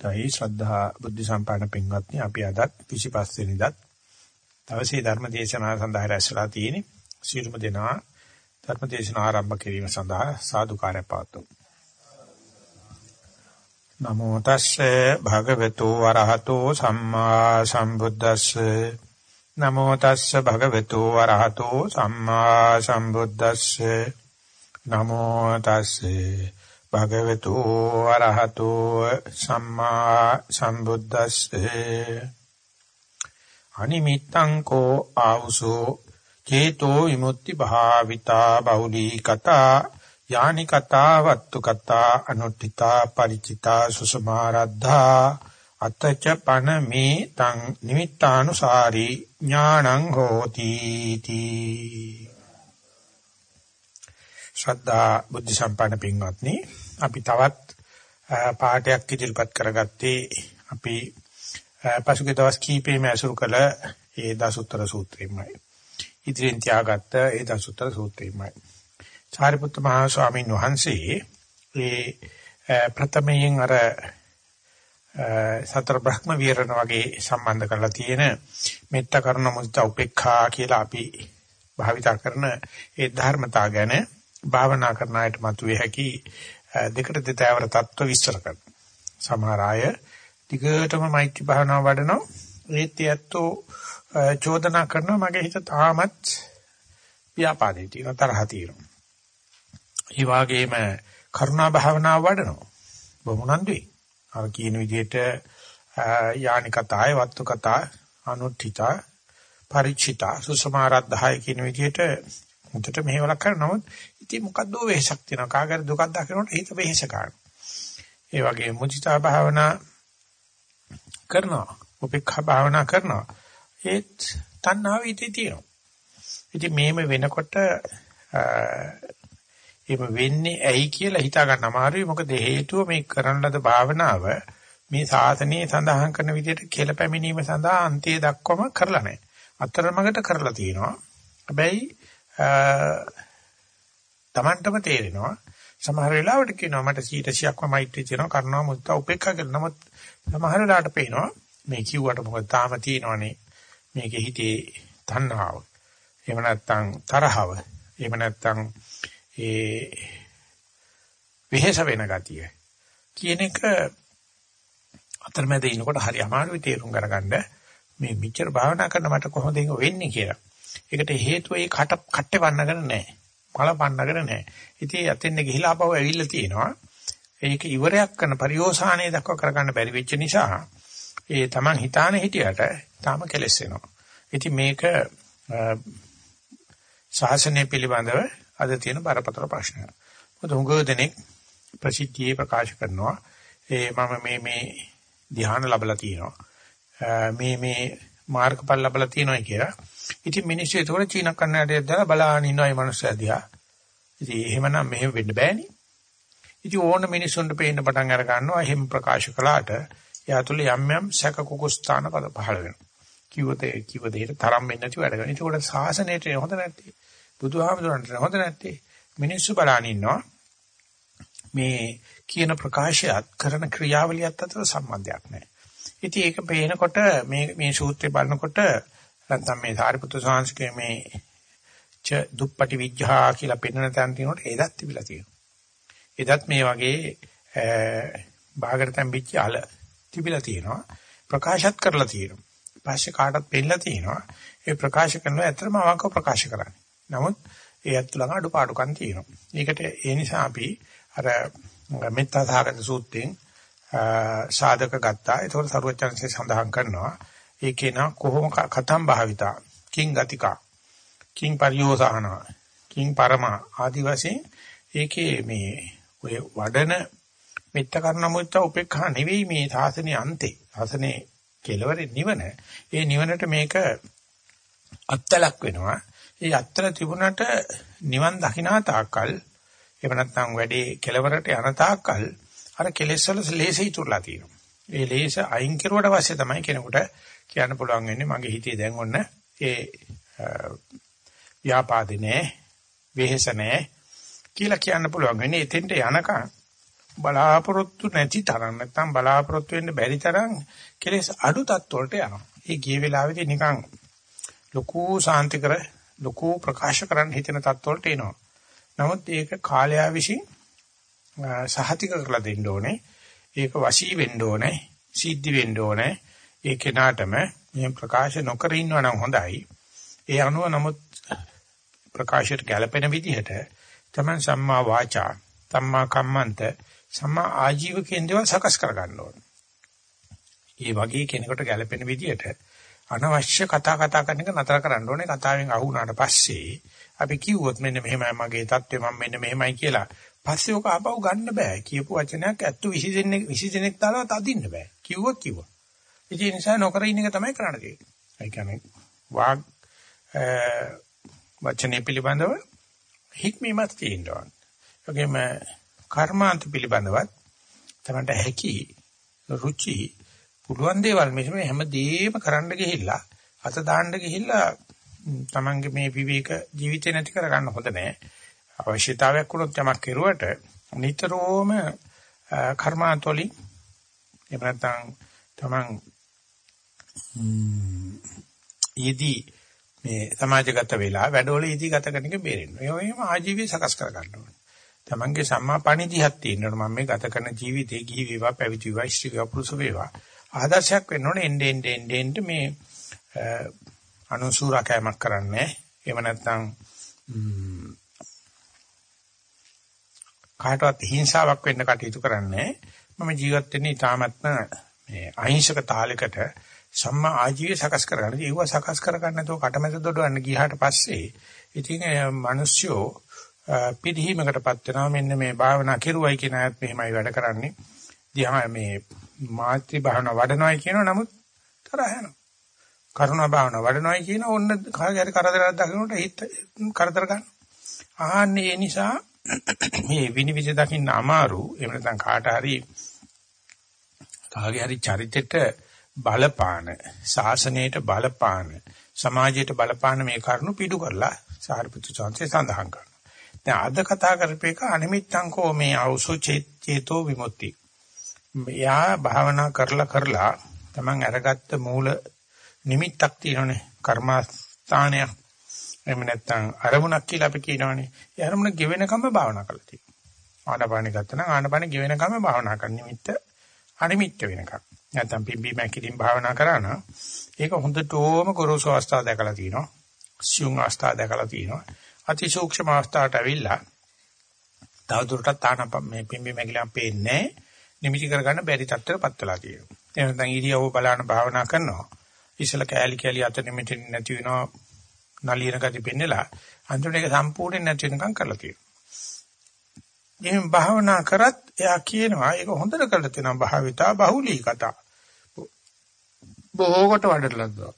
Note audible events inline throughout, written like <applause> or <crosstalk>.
දෛ ශ්‍රද්ධා බුද්ධ සම්පන්න පින්වත්නි අපි අදත් 25 වෙනිදාත් දවසේ ධර්ම දේශනාව සඳහා රැස්ලා තියෙන්නේ. සියලුම දෙනා ධර්ම දේශනාව ආරම්භ කිරීම සඳහා සාදුකාරය පාතුමු නමෝ තස්සේ භගවතු වරහතෝ සම්මා සම්බුද්දස්සේ. නමෝ තස්සේ භගවතු වරහතෝ සම්මා සම්බුද්දස්සේ. නමෝ තස්සේ භගවතු අරහතෝ සම්මා සම්බුද්දස්සේ. අනිමිත්තං කෝ ආවුසෝ චේතෝ විමුක්ති භාවිතා බෞලී කතා යානි කතා වත්තු කතා අනුත්ථිතා ಪರಿචිතා සුසමාරද්ධා අතච පන මේ තං නිමිත්තානුසාරී ඥානං හෝති තී. ශ්‍රද්ධා බුද්ධ සම්පන්න පින්වත්නි අපි තවත් පාඩයක් ඉදිරිපත් කරගත්තේ අපි පසුගිය දවස් කීපෙම ඇසුරු කළ ඒ දසුත්තර සූත්‍රයමයි. ඉදිරියෙන් තියාගත්ත ඒ දසුත්තර සූත්‍රයමයි. සාරිපුත්ත මහා ස්වාමීන් වහන්සේ ඒ ප්‍රථමයෙන් අර සතර බ්‍රහ්ම විහරණ වගේ සම්බන්ධ කරලා තියෙන මෙත්ත කරන මුදිතා උපේක්ඛා කියලා අපි භාවිතා කරන ඒ ධර්මතා ගැන භාවනා කරන අයට මතුවේ හැකි දෙකට දෙතෑවර தত্ত্ব විස්තර කරනවා. සමහර අය ටිකටම මෛත්‍රී භාවනාව වඩනවා. ඒත් ඇත්තෝ චෝදනා කරනවා මගේ හිත තාමත් ව්‍යාපාදේ තියෙන තරහ තියෙනවා. ඒ වගේම කරුණා භාවනාව වඩනවා. බොහොම උනන්දුයි. අර කියන විදිහට යානි කතාය, වත්තු කතා, අනුත්ථිතා, පරිචිතා, සුසමාරද්ධාය කියන විදිහට මුදට මෙහෙවලක් කරනවොත් ඉතින් මොකද්ද වෙහසක් තියෙනවා කාගර දුකක් දකිනකොට හිත වෙහස ගන්න. ඒ වගේ මුචිතා භාවනා කරනවා උපේක්ඛා භාවනා කරනවා ඒත් තණ්හාව ඉතී තියෙනවා. ඉතින් මේම වෙනකොට එහෙම වෙන්නේ ඇයි කියලා හිතා ගන්න අමාරුයි මොකද හේතුව මේ කරන ලද භාවනාව මේ සාසනයේ සඳහන් කරන විදිහට කෙල පැමිණීම සඳහා අන්තිය දක්වම කරලා නැහැ. අතරමඟට කරලා තියෙනවා. හැබැයි Tamanටම තේරෙනවා සමහර වෙලාවට කියනවා මට 100%ක්ම මෛත්‍රී තියෙනවා කරුණා මුදිතා උපේක්ඛා කියලා. නමුත් සමහර වෙලාවට පේනවා මේ කිව්වට මොකද තාම තියෙනවනේ මේකේ හිතේ තණ්හාව. එහෙම නැත්නම් තරහව. එහෙම නැත්නම් ඒ විහෙස වෙන ගතිය. කියන එක අතරමැද ඉනකොට හරි අමාරුයි තේරුම් ගන්න මේ මෙච්චර භාවනා කරන මට කොහොමද ඒක වෙන්නේ කියලා. ඒකට හේතුව ඒ කට කට්ටේ වන්නගෙන නැහැ. මල පන්නගෙන නැහැ. ඉතින් යතෙන්න ගිහිලා ආපහු ඇවිල්ලා තියෙනවා. ඒක ඉවරයක් කරන පරිෝසానයේ දක්වා කරගන්න බැරි වෙච්ච නිසා ඒ Taman හිතාන හිටියට තාම කෙලස් වෙනවා. ඉතින් මේක ශාසනය පිළිබඳව අද තියෙන බරපතල ප්‍රශ්නයක්. මොකද හුඟ දෙනෙක් ප්‍රසිද්ධියේ ප්‍රකාශ කරනවා ඒ මම මේ මේ ධ්‍යාන ලැබලා තියෙනවා. මේ මේ මාර්ගඵල ලැබලා තියෙනවා කියලා. ඉතින් මිනිස්සු ඒතකොට චීන කන්නඩියක් දාලා බලාගෙන ඉන්නවා මේ මනුස්සයා දිහා. ඉතින් එහෙමනම් මෙහෙම වෙන්න බෑනේ. ඉතින් ඕන මිනිස්සුන්ට පේන්න පටන් අර ගන්නවා එහෙම ප්‍රකාශ කළාට එයා තුල යම් යම් සැක කුකුස්ථාන පද පහළ වෙනවා. කිව්වත කිව්ව දෙයට තරම් වෙන්නේ නැති වැඩ කරනවා. ඒකට සාසනයට හොඳ නැත්තේ. බුදුහාමුදුරන්ට හොඳ නැත්තේ. මිනිස්සු බලාගෙන ඉන්නවා. මේ කියන ප්‍රකාශයත් කරන ක්‍රියාවලියත් අතර සම්බන්ධයක් නැහැ. ඉතින් ඒක පේනකොට මේ මේ සූත්‍රය බලනකොට නැත්නම් මේ සාරිපුත්‍ර සාංශකයේ මේ ච දුප්පටි විඥා කියලා පෙන්වන තැන තියෙනකොට එදත් තිබිලා තියෙනවා. එදත් මේ වගේ බාගට තැම්පිච්ච අල තිබිලා තියෙනවා. ප්‍රකාශත් කරලා තියෙනවා. පස්සේ කාටත් පෙන්නලා තියෙනවා. ඒ ප්‍රකාශ කරනවා ඇත්තම අවංකව ප්‍රකාශ කරන්නේ. නමුත් ඒ ඇත්ත ළඟ අඩුපාඩුකම් තියෙනවා. ඒකට ඒ නිසා අපි අර මෙත්තා සාගත සූත්‍රයෙන් සාධක ගත්තා. ඒතකොට සරුවචන්සේ සඳහන් කරනවා ඒකේ නා කොහොම කතම් භාවිතා? කිං ගතිකා. කිං පරියෝසහන. කිං පරම. ආදි වශයෙන් ඒකේ මේ ඔය වඩන මෙත්ත කරන මුත්ත උපේක්ෂා නෙවෙයි මේ සාසනේ අන්තේ. සාසනේ කෙලවරේ නිවන. ඒ නිවනට මේක අත්තලක් වෙනවා. ඒ අත්තල තිබුණට නිවන් දකිනා තාක්කල් එහෙම නැත්නම් වැඩේ කෙලවරට යන තාක්කල් අර කෙලෙස් වල ලේසි ඉතුරුලා තියෙනවා. ඒ ලේස අයින් කරුවට පස්සේ තමයි කෙනෙකුට කියන්න පුළුවන් වෙන්නේ මගේ හිතේ දැන් ඔන්න ඒ ව්‍යාපාදේ නෑ වෙහෙස නෑ කියලා කියන්න පුළුවන් වෙන්නේ එතෙන්ට යනකම් බලාපොරොත්තු නැති තරම් නැත්නම් බලාපොරොත්තු වෙන්න බැරි තරම් කෙලෙස් අඩු තත්ත්වවලට යනවා. ඒ ගිය වෙලාවේදී නිකන් ලොකු සාන්තිකර ලොකු ප්‍රකාශ කරන්න හිතෙන තත්ත්වවලට එනවා. නමුත් ඒක කාලය විසින් සහතික කරලා දෙන්න ඕනේ. ඒක වශී වෙන්න ඕනේ. සිද්ධි වෙන්න ඕනේ. ඒ කෙනාටම මේ ප්‍රකාශ නොකර ඉන්නවා නම් හොඳයි. ඒ අනුව නමුත් ප්‍රකාශයට ගැළපෙන විදිහට තමයි සම්මා වාචා, සම්මා කම්මන්ත, සම්මා ආජීව කියන දේවල් සකස් කර ගන්න ඕනේ. ඒ වගේ කෙනෙකුට ගැළපෙන විදිහට අනවශ්‍ය කතා කතා කරන එක නතර කරන්න ඕනේ. කතාවෙන් අහු වුණාට පස්සේ අපි කිව්වොත් මෙන්න මෙහෙමයි මගේ தත්ත්වය මම මෙන්න මෙහෙමයි කියලා. පස්සේ ඔක ආපහු ගන්න බෑ. කියපු වචනයක් ඇත්ත 20 දෙනෙක් 20 දෙනෙක් තාලවත් අදින්න බෑ. කිව්වොත් කිව්වා. ඒ නිසා නොකර ඉන්න එක තමයි කරන්න තියෙන්නේ. ඒ කියන්නේ වාග් වචනේ පිළිබඳව හික්මීමක් තියෙනවා. ඒගොම කර්මාන්ත පිළිබඳවත් තමන්ට හැකි රුචි පුළුවන් දේවල් මේ හැමදේම කරන්න ගිහිල්ලා අත දාන්න ගිහිල්ලා තමන්ගේ මේ විවේක ජීවිතේ නැති කරගන්න හොඳ නෑ. අවශ්‍යතාවයක් වුණොත් යමක් කෙරුවට නිතරම කර්මාන්ත වලින් එහෙම නැත්නම් තමන් ඊදී මේ සමාජගත වෙලා වැඩවල ඊදී ගත කරන එක බේරෙන්න. ඒ වගේම ආජීවය සකස් කර ගන්න ඕනේ. තමන්ගේ සම්මාපණිදිහක් තියෙනවා මම මේ ගත කරන ජීවිතේ ගිහි වේවා පැවිදි වේවා ස්ත්‍රී වේවා පුරුෂ වේවා ආදර්ශයක් වෙන්න ඕනේ එන්න එන්න එන්න එන්න මේ අනුසූරකෑමක් කරන්නේ එහෙම නැත්නම් කාටවත් හිංසාවක් වෙන්න කටයුතු කරන්නේ මම ජීවත් වෙන්නේ ඊටාත්ම මේ අහිංසක තාලයකට සම්මා ආජීවය සකස් කරගන්න. ඒව සකස් කරගන්න නැතුව කටමැද දොඩවන්න ගියාට පස්සේ ඉතින් මිනිස්සු පිළිහිමකටපත් වෙනවා මෙන්න මේ භාවනා කෙරුවයි කියන අයත් මෙහෙමයි වැඩ කරන්නේ. දිහා මේ මාත්‍රි භාවනා වඩනවායි කියනවා නමුත් තරහ යනවා. කරුණා භාවනා වඩනවායි කියන ඕන්න කාගේ හරි කරදරයක් දකින්නට හිත කරදර ගන්න. ආන්නේ ඒ නිසා මේ විනිවිද දකින්න අමාරු. එහෙම නැත්නම් කාට හරි කාගේ හරි චරිතෙට බලපාන ශාසනයට බලපාන සමාජයට බලපාන මේ කරුණු පිටු කරලා සාරිපුත්‍ර චාන්සේ සඳහන් කරනවා. දැන් අද කතා කරපේක අනිමිත්තං කෝ මේ අවසෝ චේතෝ විමුක්ති. යා භාවනා කරලා කරලා Taman අරගත්ත මූල නිමිත්තක් තියෙනනේ කර්මස්ථානයක්. එහෙම නැත්නම් අරමුණක් කියලා අපි කියනවනේ. ඒ අරමුණ ගෙවෙනකම භාවනා කරලා තියෙනවා. ආනපානෙ ගත්තා නම් ආනපානෙ ගෙවෙනකම භාවනා කරන නිමිත්ත අනිමිත්ත වෙනකම්. නැත්නම් පිම්බි මැකිලින් භාවනා කරා නම් ඒක හොඳටම ගොරෝසු අවස්ථාව දැකලා තියෙනවා. සියුම් අවස්ථාව දැකලා තියෙනවා. අතිසූක්ෂම අවස්ථාවට ඇවිල්ලා තවදුරටත් තානප මේ පිම්බි මැකිලම් පේන්නේ නිමිති කරගන්න බැරි තත්ත්වයකටපත් වෙලා තියෙනවා. එහෙනම් නැත්නම් ඉරියව්ව බලන භාවනා කරනවා. ඉසල කෑලි කෑලි අත නිමිති නැති වෙනවා. නලියන ගති පෙන්නලා අන්තිමට ඒක සම්පූර්ණයෙන් නැති වෙනකම් කරලා තියෙනවා. එහෙනම් භාවනා කරත් එයා කියනවා ඒක හොඳට කරලා තියෙනවා භාවිතා බහුලී කතා. බොහෝ කොට වඩලනවා.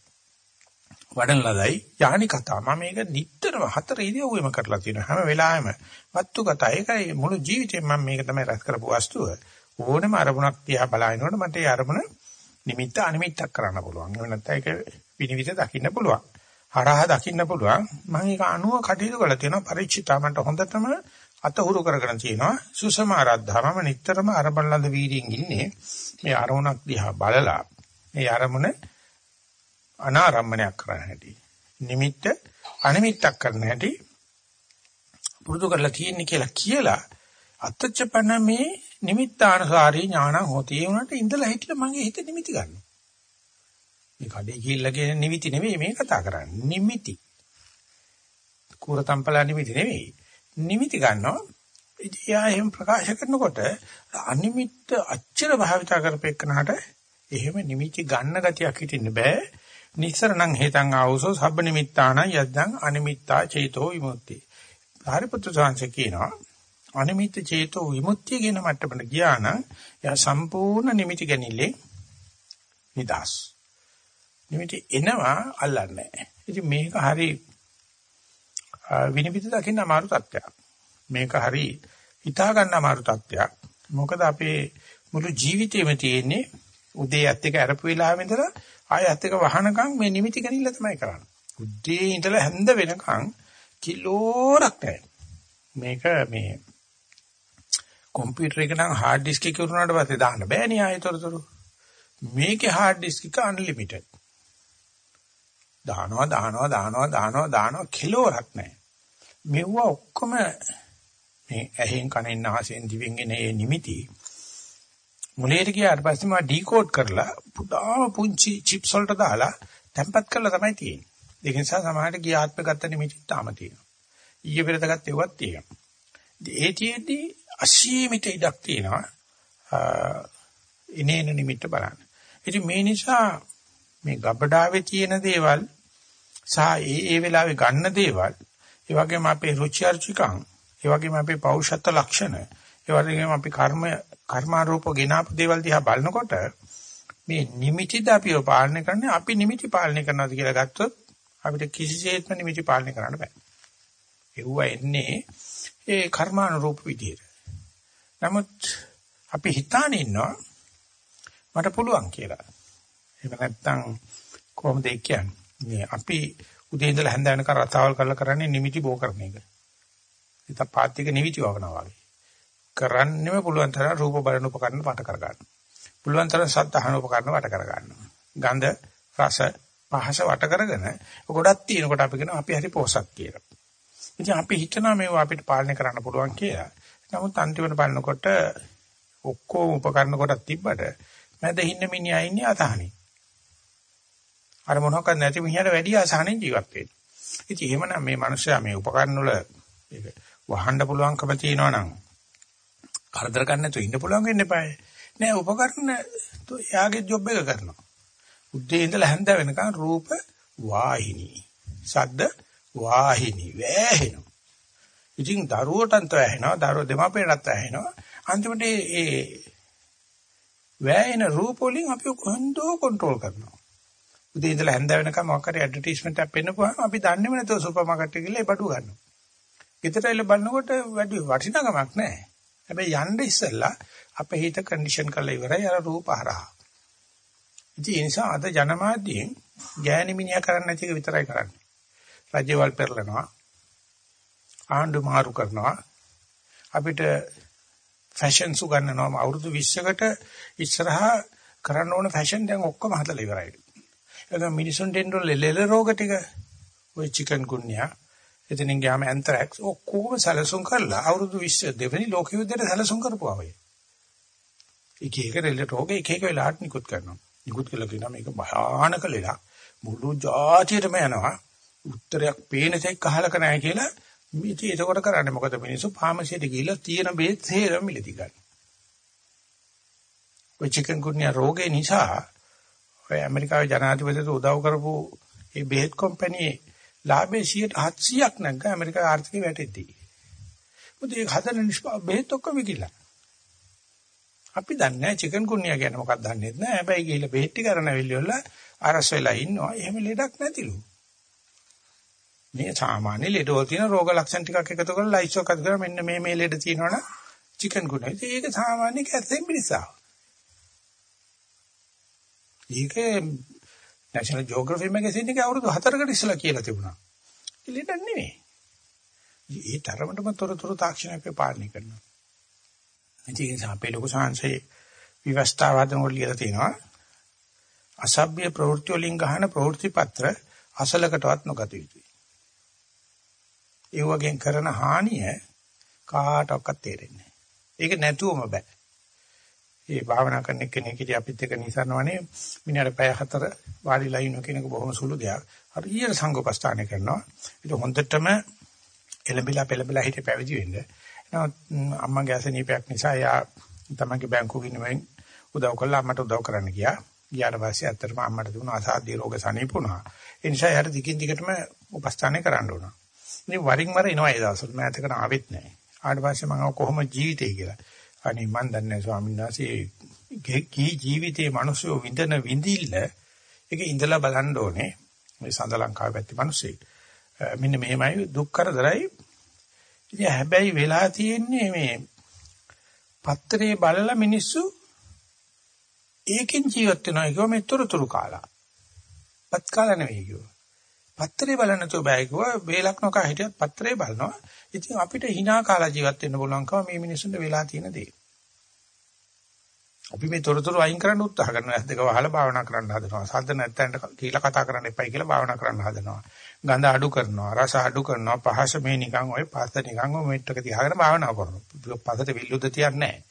වඩන ලදයි යහනි කතා. මම මේක නිටතරම හතර ඉරියව්වෙම කරලා තියෙනවා. හැම වෙලාවෙම වත්තු කතා. ඒකයි මුළු ජීවිතේම මම මේක තමයි රැස් කරපු වස්තුව. ඕනෙම අරමුණක් දිහා බලනකොට මට ඒ අරමුණ නිමිත්ත අනිමිත්තක් කරන්න පුළුවන්. එහෙම නැත්නම් ඒක විනිවිද දකින්න පුළුවන්. හරහා දකින්න පුළුවන්. මම ඒක අනුව කටයුතු කරලා තියෙනවා. පරිචිතා මට හොඳටම අතහුරු කරගෙන තියෙනවා සුසම ආරද්ධාමම නිටතරම අරබල්ලද වීර්යයෙන් ඉන්නේ. මේ අරමුණක් දිහා බලලා මේ අරමුණ අනාරම්මණයක් කරන්න හැටි නිමිත්ත අනිමිත්තක් කරන්න හැටි පුරුදු කරලා තියෙන්නේ කියලා කියලා අත්‍යච්චපන මේ නිමිත්තානුසාරී ඥාන හොතී. උනට ඉඳලා හිටලා මගේ හිත නිමිති ගන්නවා. මේ කඩේ ගිහිල්ලා කියන නිමිති නෙවෙයි මේ කතා කරන්නේ. නිමිති. කුරතම්පලා නිමිති නෙවෙයි. නිමිති ගන්නවා. එයා එහෙම ප්‍රකාශ කරනකොට අනිමිත්ත අච්චර භාවිතා කරපෙන්නහට එහෙම නිමිති ගන්න ගතියක් හිටින්න බෑ. නිස්සරණං හේතං ආවසෝ සබ්බ නිමිත්තාන යද්දං අනිමිත්තා චේතෝ විමුක්ති. සාරිපුත්‍ර සාංශ කියනවා අනිමිත්ත චේතෝ විමුක්තිය කියන මට්ටමට ගියා නම් එයා සම්පූර්ණ නිමිති ගැනීමේ නිදාස්. නිමිති එනවා අල්ලන්නේ නැහැ. ඉතින් මේක හරි විනිවිද දකින්න අමාරු තත්ත්වයක්. මේක හරි හිතා ගන්න අමාරු තත්ත්වයක්. මොකද අපේ මුළු ජීවිතේම තියෙන්නේ උදේ ඇත් එක අරපු වෙලාවෙ ඉඳලා ආය ඇත් එක වහනකම් මේ නිමිති ගැනීම තමයි කරන්නේ. උදේ ඉඳලා හැන්ද වෙනකම් කිලෝරක් නැහැ. මේක මේ කම්පියුටර් එක නම් hard disk එකේ උරුණාට පස්සේ දාන්න බෑනේ ආයතරතරු. මේකේ hard disk එක unlimited. දානවා දානවා දානවා දානවා දානවා කිලෝරක් නැහැ. මෙවුව ඔක්කොම මේ ඇහෙන් කනෙන් නාසයෙන් දිවෙන් එන ඒ නිමිති මුලේට ගියාට පස්සේ මම ඩිකෝඩ් කරලා පුතාම පුංචි චිප්ස් වලට දාලා tempat කරලා තමයි තියෙන්නේ. ඒක නිසා සමහරට ගිය ආත්ම ගත්ත නිමිති තාම තියෙනවා. ඊයේ පෙරද ගත්ත ඒවත් තියෙනවා. ඒතිෙදී අසීමිත ඉඩක් තියෙනවා. ඉනේන නිමිත්ත බලන්න. ඉතින් මේ නිසා මේ ගබඩාවේ තියෙන දේවල් සහ ඒ ඒ වෙලාවේ ගන්න දේවල් ඒ වගේම අපේ රුචි අරුචිකම් ඒ වගේම අපේ පෞෂත්ව ලක්ෂණ ඒ වගේම අපි කර්ම කර්මාරූප ගෙනාපු දේවල් දිහා බලනකොට මේ නිමිතිද අපිව පාලනය කරන්නේ අපි නිමිති පාලනය කරනවාද කියලා ගත්තොත් අපිට කිසිසේත්ම නිමිති පාලනය කරන්න බෑ. ඒව එන්නේ ඒ කර්මානුරූප විදියට. නමුත් අපි හිතාන ඉන්නවා මට පුළුවන් කියලා. එහෙම නැත්නම් කොහොමද ඒ කියන්නේ? මේ අපි උදේ ඉඳලා හැන්ද වෙනකන් රතාවල් කරලා කරන්නේ නිමිති බෝ කරන එක. ඉතින් පාත්තික නිමිති වවනවා වගේ. කරන්නෙම පුළුවන් තරම් රූප බලන උපකරණ වට කර ගන්න. පුළුවන් තරම් ශබ්ද අහන උපකරණ වට කර ගන්නවා. ගන්ධ රස පහස වට කරගෙන ගොඩක් තියෙනකොට අපි කියනවා අපි හරි පොසක් කියලා. ඉතින් අපි හිතනවා මේවා අපිට පාලනය කරන්න පුළුවන් කියලා. නමුත් අන්තිමට බලනකොට ඔක්කොම උපකරණ කොටක් තිබ්බට මැද ඉන්න මිනිහා ඉන්නේ අතහනේ. අර මොනවාක්වත් නැති මිනිහට වැඩි අසහනෙන් ජීවත් වෙනවා. ඉතින් එහෙමනම් මේ මිනිස්සයා මේ උපකරණ වල ඒක වහන්න පුළුවන්කම තියෙනවා නම් කරදර ගන්න නැතුව ඉන්න පුළුවන් වෙන්න eBay. නෑ උපකරණ එයාගේ ජොබ් එක කරනවා. උදේ ඉඳලා හැන්ද වෙනකන් රූප වාහිනී. ශබ්ද වාහිනී වැහෙනවා. ඉතින් දරුවටත් වැහෙනවා, දරුවෝ දෙමාපියටත් වැහෙනවා. අන්තිමට ඒ වැයෙන රූප වලින් අපි කොහොමද කන්ට්‍රෝල් කරනවා. උදේ ඉඳලා හැන්ද වෙනකම් මොකක් හරි ඇඩ්වර්ටයිස්මන්ට් එකක් පෙන්නපුවාම අපි දන්නේම නැතුව සුපර් මාකට් එකේ ගිහලා ඒ බඩු ගන්නවා. ගෙදර ඇවිල්ලා බලනකොට වැඩි වටිනාකමක් නැහැ. හැබැයි යන්න ඉස්සෙල්ලා අපේ හිත කන්ඩිෂන් කරලා ඉවරයි අර රූප හරහා. ඉතින් ඒ නිසා අද ජනමාධ්‍යයෙන් ගෑණි මිනිහා කරන්නේ නැති එක විතරයි කරන්නේ. රජ්‍යවල් පෙරලනවා. ආණ්ඩු මාරු කරනවා. අපිට ෆැෂන් සුගන්නනවා අවුරුදු 20කට ඉස්සරහා කරන්න ඕන ෆැෂන් දැන් ඔක්කොම හදලා ඉවරයි. ඒක මිනිසුන් දෙන්න ලෙල රෝග ටික ඔය චිකන් ගුන්යා එතනින් ගියාම ඇන්තරැක්ස් ඔක්කොම සැලසුම් කරලා අවුරුදු 20 දෙවෙනි ලෝක යුද්ධයට සැලසුම් කරපුවා ඔය. එක එක රෙල්ල රෝග එක එක වෙලාවට නිකුත් කරනවා. නිකුත් කළා කියනවා මේක භයානක ලෙලක්. මුළු ජාතියටම යනවා. උත්තරයක් පේන තෙක් අහලක නැහැ කියලා ඉතින් ඒකකොට කරන්නේ මොකද මිනිස්සු ෆාමසියට ගිහිල්ලා තියෙන බේත් හේරම මිලදී ගන්න. ඔය චිකන් ගුන්යා රෝගේ නිසා ඔය ඇමරිකාවේ ජනාධිපතිට උදව් කරපු ඒ බෙහෙත් කම්පැනි ලාභයේ 700ක් නැග්ග ඇමරිකා ආර්ථිකය වැටෙද්දී. මොකද ඒක හදන නිෂ්පා බෙහෙත් ඔක්කොම විකිලා. අපි දන්නේ නැහැ චිකන් කුන්නියා කියන්නේ මොකක්ද දන්නේ නැහැ. හැබැයි ගිහිල්ලා බෙහෙත් ටික අරන් ඇවිල්ලා අරස් වෙලා ඉන්නවා. එහෙම ලෙඩක් නැතිලු. මේ සාමාන්‍ය ලෙඩ වල තියෙන රෝග ලක්ෂණ ටිකක් එකතු කරලා ලයිස්ට් එකක් කරලා මෙන්න මේ මේ ලෙඩ තියෙනවනම් චිකන් කුන්නියා. ඒක සාමාන්‍ය කැසෙන් මිනිසා. ඒක නැෂනල් ජියෝග්‍රැෆි මැගසින් එකේ අවුරුදු 4කට ඉස්සලා කියලා තිබුණා. ඒ ලෙඩක් නෙමෙයි. ඒ තරමටම තොරතුරු තාක්ෂණයක පාලනය කරනවා. ඉතින් අපේ ලොකු සංසේ විවස්ථාවාදන වල ලියලා තියෙනවා. අසභ්‍ය ප්‍රවෘත්ති වලින් ගහන ප්‍රවෘත්ති පත්‍ර අසලකටවත් නොගත යුතුයි. ඒ වගේන් කරන හානිය කාටවත් තේරෙන්නේ නැහැ. ඒක නැතුවම බෑ. ඒ භාවනා කරන කෙනෙක් ඉතින් අපිත් එක්ක නිසරනවනේ මිනිහට පැය හතර වාඩිලා ඉන්න කෙනෙකු බොහොම සුළු දෙයක්. හරියට සංගෝපස්ථානය කරනවා. ඒක හොඳටම එළඹිලා පෙළඹිලා හිටේ පැවිදි වෙන්න. නමුත් අම්මගේ අසනීපයක් නිසා යා තමන්ගේ බැංකුව ගිණුවෙන් උදව් කළා අම්මට උදව් කරන්න ගියා. ගියාට පස්සේ ඇත්තටම අම්මට දුණු අසාධ්‍ය රෝග සනීපුණා. ඒ නිසා යාට දිගින් දිගටම උපස්ථානය කරන්න ඕන. ඉතින් වරින් වර එනවා ඒ දවස්වල මම ඇත්තකට ආවෙත් නැහැ. ආවට පස්සේ මම කොහොම ජීවිතේ කියලා. අනේ මන් දන්නේ ස්වාමීන් වහන්සේ කී ජීවිතේ මිනිස්සු විඳන විඳිල්ල ඒක ඉඳලා බලන්න ඕනේ. මේ සඳ ලංකාවේ පැත්තේ මිනිස්සෙක්. මෙන්න මෙහෙමයි දුක් කරදරයි. ඉතින් හැබැයි වෙලා තියෙන්නේ මේ පත්‍රේ බලලා මිනිස්සු ඒකෙන් ජීවත් වෙනවා කියව මේ තොරතුරු කාලා. පත් කාලා නෙවෙයි කියව. පත්‍රේ බලන්න තෝ බෑ කිව්වා වේලක් නොකා හිටියත් පත්‍රේ බලනවා. ඉතින් අපිට hina කාලා ජීවත් වෙන්න පුළුවන්කම මේ මිනිස්සුන්ට වෙලා තියෙන දේ. අපි මේ තොරතුරු අයින් කරන්න උත්සාහ කරනවා. ඇස් දෙක වහලා භාවනා කරන්න හදනවා. සද්ද නැත්තන්ට කියලා කතා කරන්න එපයි කියලා භාවනා කරන්න හදනවා. ගඳ අඩු කරනවා, රස අඩු කරනවා, පහස මේ නිකන් ඔය පස්ස නිකන් ඔය මෙට්ටක තියාගෙන භාවනා කරනවා. පස්සට විල්ලුද තියන්නේ නැහැ.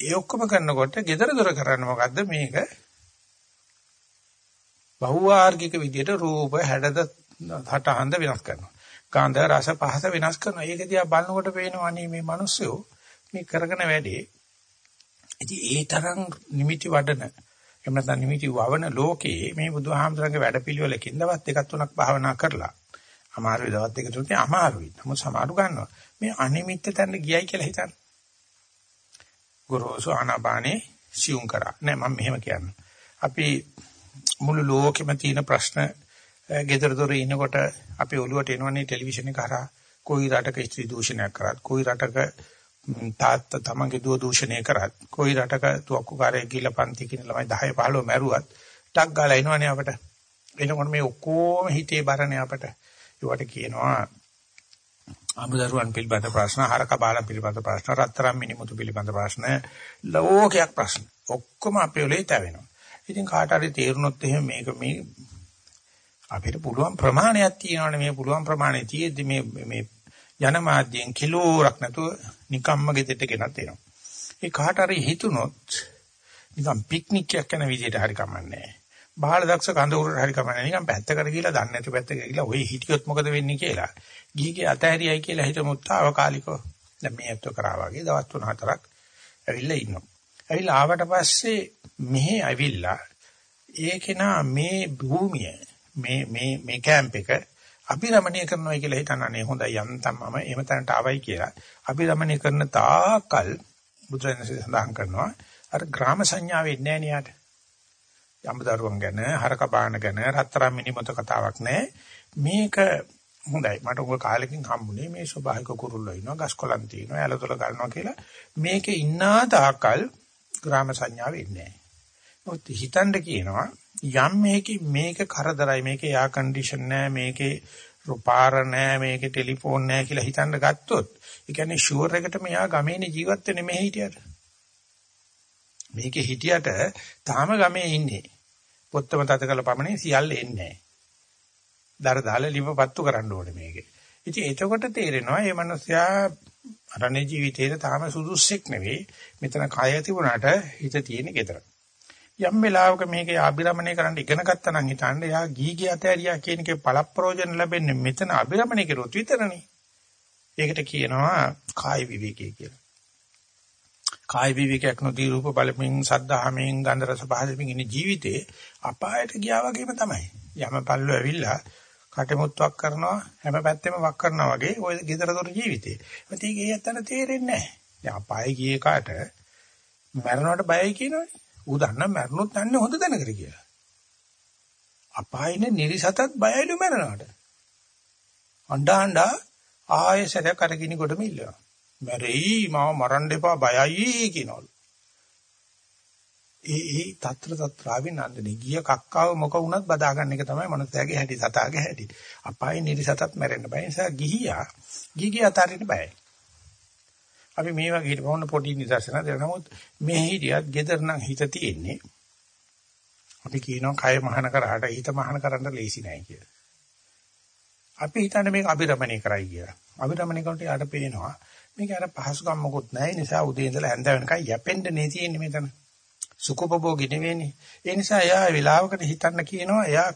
ඒ ඔක්කොම කරනකොට gedara dora කරන්න මොකද්ද මේක? බහුවාර්ගික විදියට රූප හැඩද හටහඳ වෙනස් කරනවා. ගන්ධ රස පහස වෙනස් කරනවා. ඒක දිහා බලනකොට පේනවා අනේ මේ මිනිස්සු මේ කරගෙන වැඩේ. ඉතින් ඒ තරම් නිමිති වඩන එහෙම නැත්නම් නිමිති වවන ලෝකේ මේ බුදුහාමරගේ වැඩපිළිවෙලකින් දවස් දෙකක් තුනක් භාවනා කරලා අමාරුයි දවස් දෙක තුනක් අමාරුයි. නමුත් සමාරු ගන්නවා. මේ අනිමිත්ත තැන්න ගියයි කියලා හිතන්න. ගොරෝසු ආනාපානේ සියුම් කරා. නෑ මම මෙහෙම කියන්නේ. අපි මුළු ලෝකෙම තියෙන ප්‍රශ්න ගෙදර දොරේ ඉනකොට අපේ ඔළුවට එනවනේ ටෙලිවිෂන් එක හරහා. කොයි රටක ස්ත්‍රී දූෂණයක් කරත් කොයි රටක තාත්තා තමන්ගේ දුව දූෂණය කරත් කොයි රටක තුවක්කුකාරයෙක් ගිහලා පන්ති කින ළමයි 10 15 මැරුවත් ටක් ගාලා එනවනේ අපට. එනකොට මේ ඔක්කොම හිතේ බරනේ අපට. ඒවට කියනවා අමුදරුවන් පිළිබඳ ප්‍රශ්න හරක බාල පිළිබඳ ප්‍රශ්න රත්තරන් මිනිමුතු පිළිබඳ ප්‍රශ්න ලෝකයක් ප්‍රශ්න. ඔක්කොම අපේ ඔලේ තැවෙනවා. ඉතින් කාට හරි තේරුනොත් එහෙම මේක මේ අපිට පුළුවන් ප්‍රමාණයක් තියෙනවනේ මේ පුළුවන් ප්‍රමාණය තියෙද්දි මේ මේ ජනමාධ්‍යයෙන් කිලෝරක් නැතුව නිකම්ම ගෙදෙට ගෙනත් එනවා. ඒ කාට හරි හිතුනොත් නිකම් පික්නික් එකක් යන විදිහට හරි කමන්නේ. බාල දක්ෂ කඳවුරට හරි කමන්නේ. නිකම් පැත්තකට ගිහලා දන්නේ නැති පැත්තකට ගිහලා ඔය හිටියොත් මොකද වෙන්නේ කියලා. ගිහිගේ අතහැරියයි කියලා හිතමුත් తాවකාලිකව. දැන් මේ අත්ව කරා වගේ දවස් තුන හතරක් ඇවිල්ලා ඉන්නවා. ඇවිල්ලා ආවට පස්සේ මෙහෙ ඇවිල්ලා ඒකේනා මේ භූමිය මේ මේ මේ කැම්ප් එක අභිරමණය කරනවා කියලා හිතනනේ හොඳයි යන්තම් මම එහෙම තැනට ආවයි කියලා. අභිරමණය කරන තාකල් බුදුරජාණන්සේ සඳහන් කරනවා අර ග්‍රාම සංඥාව එන්නේ නැහැ නියට. යම්බදරුවන් ගැන, හරක බාන ගැන, රත්තරන් මිනිමත කතාවක් නැහැ. මේක හොඳයි. මට උග කාලෙකින් හම්බුනේ මේ ස්වභාවික කුරුල්ලෝ ඉන්නවා, ගස්කොලන් තියෙනවා, ඇලතොල ගන්නවා කියලා. මේකේ ඉන්නා තාකල් ග්‍රාම සංඥාව එන්නේ නැහැ. මොකද හිතන්න කියනවා යම් මේකේ මේක කරදරයි මේකේ එයා කන්ඩිෂන් නෑ මේකේ රුපාර නෑ මේකේ ටෙලිෆෝන් නෑ කියලා හිතන්න ගත්තොත් ඒ කියන්නේ ෂුවර් එකට මෙයා ගමේනේ ජීවත් වෙන්නේ මෙහෙ හිටියට. මේකේ හිටියට තාම ගමේ ඉන්නේ. පොත්තම තත කළ පමණින් සියල්ල එන්නේ නෑ. දර දාලා ලිපපත්තු කරන්න ඕනේ මේකේ. ඉතින් එතකොට තේරෙනවා මේ මිනිස්සයා අරණේ ජීවිතේට තාම සුදුස්සෙක් නෙවෙයි. මෙතන කය තිබුණාට හිත තියෙන ගෙදර යම් වෙලාවක මේක අභිරමණය කරන්න ඉගෙන ගත්තා නම් හිතන්න එයා ගීගේ අතෑරියා කියන එකේ පළප්‍රෝජන ලැබෙන්නේ මෙතන අභිරමණය කරොත් විතරනේ. ඒකට කියනවා කාය විවේකී කියලා. කාය විවේකයක් නොදී රූප බලමින් සද්ධාමෙන් ගන්ධ රස පහසමින් ඉන්න ජීවිතේ අපායට ගියා වගේම තමයි. යම පල්ලෝ ඇවිල්ලා කටමුත්වක් කරනවා හැම පැත්තෙම වක් කරනවා වගේ ওই gedara ජීවිතේ. ඒත් ඒක ඒ ඇත්තට තේරෙන්නේ නැහැ. දැන් අපායේ ගියේ කාට මරණයට බයයි කියනවනේ. ඌ දන්න මැරුණොත් දන්නේ හොඳ තැනකට කියලා. අපායින නිරිසතත් බයයිලු මැරෙනවට. අඬා අඬා ආයෙසරයක් අරගෙන කොටම ඉල්ලනවා. මැරෙයි මාව මරන්න එපා බයයි කියනවලු. ඒ ඒ తත්‍ර తත්‍රාවින් නන්දනේ ගිය කක්කාව මොක වුණත් බදා ගන්න එක තමයි මනුස්සයාගේ හැටි සතාගේ හැටි. අපායි නිරිසතත් මැරෙන්න බය නිසා ගිහියා ගිහිගේ අතාරින්න බයයි. අපි මේ වගේ හිටපොන්න පොඩි නිදර්ශන දෙන්න නමුත් මේ හිටියත් gedara නම් හිත තියෙන්නේ. අපි කියනවා කය මහාන කරාට හිත මහාන කරන්න ලේසි නෑ කියලා. අපි හිතන්නේ මේක අභිරමණය කරයි කියලා. අභිරමණය කරනකොට යාට පේනවා මේක අර පහසුකම් මොකුත් නැහැ. නිසා උදේ ඉඳලා හැන්ද වෙනකන් යැපෙන්න නේ තියෙන්නේ මෙතන. සුඛෝපභෝගී නෙවෙයිනේ. ඒ නිසා එයා වෙලාවකට හිතන්න කියනවා එයා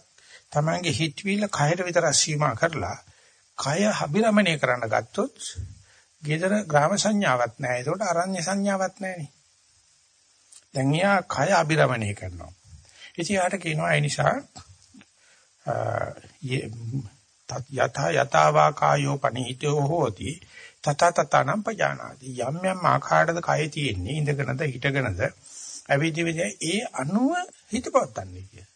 තමන්ගේ හිතවිල්ල කයට විතර සීමා කරලා කය අභිරමණය කරන්න ගත්තොත් gedara ග්‍රාම සංඥාවක් නැහැ. ඒකට අරඤ්‍ය සංඥාවක් නැහැනේ. දැන් එයා කය අබිරමණය කරනවා. ඉතින් යාට කියනවා ඒ නිසා යත යතාවා කායෝ පනිහිතෝ හෝති තත තතනම් පජානාති යම් යම් ආකාරයකද කය තියෙන්නේ ඉඳගෙනද හිටගෙනද අවිදිවිද ඒ අනුව හිතපවත්තන්නේ කිය.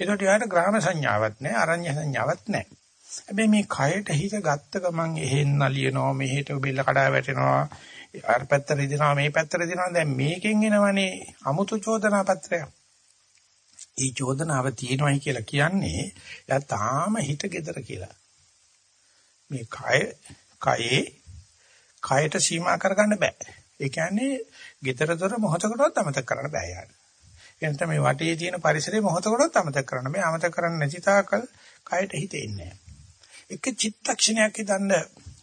ඒකට යාට ග්‍රාම සංඥාවක් නැහැ අරඤ්‍ය සංඥාවක් නැහැ. හැබැයි මේ කයට හිත ගත්ත ගමන් එහෙන් නලියනවා මෙහෙට බෙල්ල කඩා වැටෙනවා අර පැත්ත රිදෙනවා මේ පැත්ත රිදෙනවා දැන් මේකෙන් එනවනේ අමුතු චෝදනා පත්‍රය ඒ චෝදනාව තියෙනවයි කියලා කියන්නේ එයා තාම හිත gedara කියලා. මේ කය කයේ කයට සීමා කරගන්න බෑ. ඒ කියන්නේ gedara දොර මොහොතකටවත් අමතක කරන්න බෑ යාට. එනත මේ වටේ තියෙන පරිසරේ මොහොතකටවත් අමතක කරන්න බෑ. අමතක කරන්න නැති තාකල් කයට හිතෙන්නේ නෑ. එක චිත්තක්ෂණයක් හිතන්න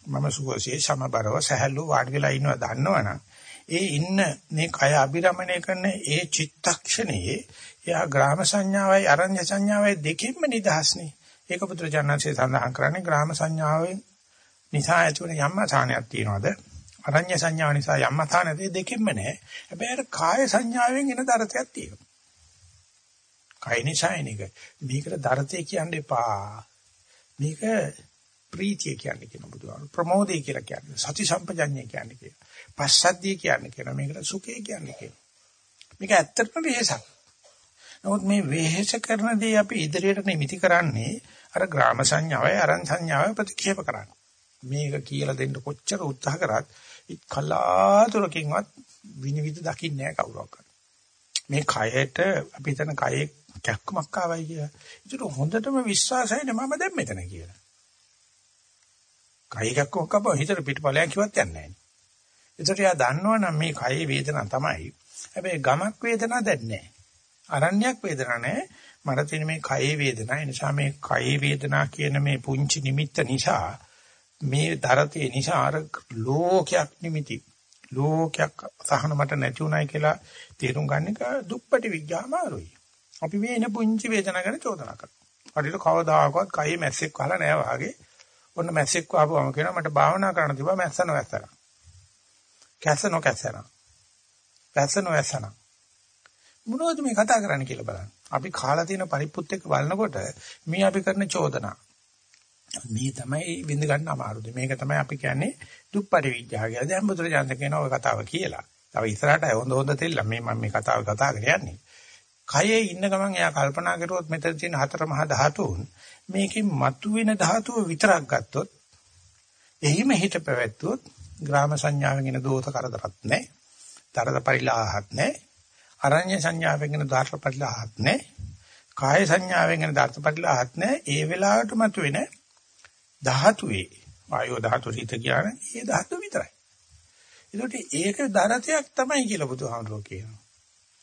මම සුවසේ සමබරව සහැල්ලු වාඩි වෙලා ඉන්නවා දන්නවනම් ඒ ඉන්න මේ කය අබිරමණය කරන ඒ චිත්තක්ෂණයේ එයා ග්‍රාම සංඥාවයි අරඤ්‍ය සංඥාවයි දෙකෙන්ම නිදහස්නේ. ඒක පුත්‍රජානන්සේ සඳහන් කරන්නේ ග්‍රාම සංඥාවෙන් නිසා ඇතිවන යම් අසහනයක් තියනවාද? අරඤ්‍ය සංඥාව නිසා යම් අසහනයක් දෙකෙන්ම නැහැ. හැබැයි අර කාය සංඥාවෙන් එන දරතයක් තියෙනවා. කය නිසා එන එක. මේකට දරතේ කියන්න එපා. මේක ප්‍රීතිය කියන්නේ කියන බුදුහාමුදුරුවෝ ප්‍රමෝදය කියලා කියන්නේ සති සම්පජඤ්ඤය කියන්නේ කියන. පස්සද්ධිය කියන්නේ කියන මේකට සුඛය කියන්නේ කියන. මේක ඇත්තටම වෙහසක්. නමුත් මේ වෙහෙස කරන දේ අපි ඉදිරියට නිමිති කරන්නේ අර ග්‍රාම සංඥාවයි අරන් සංඥාවයි ප්‍රතික්ෂේප කරන්නේ. මේක කියලා දෙන්න කොච්චර උත්සාහ කරත් කලාතුරකින්වත් විනිවිද දකින්නේ නැහැ කවුරක්වත්. මේ කයට අපි හිතන කයේ කැක්කමක් ආවයි කියලා. ඒකට හොඳටම විශ්වාසයි මම දැන් මෙතන කියලා. කය කැක්කමක් ආව හිතට පිටපලයන් කිව්වත් යන්නේ නැහැ. ඒකට යා දන්නවනම් මේ කයේ වේදනාව තමයි. හැබැයි ගමක් වේදනාවක් දැන් නැහැ. අරණ්‍යයක් වේදනා නැහැ. මට තියෙන මේ කයේ වේදනා. ඒ නිසා මේ කයේ වේදනා කියන මේ පුංචි නිමිත්ත නිසා මේ දරතේ නිසා අර ලෝකයක් නිමිති ලෝකයක් සහන මට නැති උනායි කියලා තේරුම් ගන්න එක දුප්පටි විඥාමාරුයි. අපි මේ එන පුංචි වේදනා ගැන චෝදනා කරනවා. හරියට කවදාකවත් කයේ මැස්සෙක් වහලා නැහැ වාගේ. ඔන්න මැස්සෙක් වහපුවම කියනවා මට භාවනා කරන්න තිබ්බා මැස්ස නොවැස්සනා. කැස්ස නොකැස්සනා. වැස්ස නොවැස්සනා. මොනවද මේ කතා කරන්නේ කියලා බලන්න. අපි කාලා තියෙන පරිප්පුත් එක්ක බලනකොට මේ අපි කරන චෝදනා. මේ තමයි විඳ ගන්න අමාරුද. මේක තමයි අපි කියන්නේ දුප්පටි විඥා කියලා. දැන් බුදුරජාණන් කියන ඔය කතාව කියලා. තව ඉස්සරහට හොඳ හොඳ තෙල්ල මේ මම මේ කතාව කතා කරගෙන යන්නේ. කයේ ඉන්න ගමන් එයා කල්පනා කරුවොත් මෙතන තියෙන හතර මහා ධාතුන් මේකෙන් මතුවෙන ධාතුව විතරක් ගත්තොත් එහිම හිත පැවැත්වුවොත් ග්‍රාම සංඥාවෙන් එන දෝෂ කරදරත් නැහැ. තරද පරිලාහත් නැහැ. අරඤ්‍ය සංඥාවෙන් එන දාර්ථ පරිලාහත් නැහැ. කාය සංඥාවෙන් එන දාර්ථ පරිලාහත් නැහැ. ඒ වෙලාවට මතුවෙන ධාතුවේ වායෝ ධාතු රිත කියන ඒ ධාතු විතරයි. ඒකට ඒක දරතයක් තමයි කියලා බුදුහාමුදුරුවෝ කියනවා.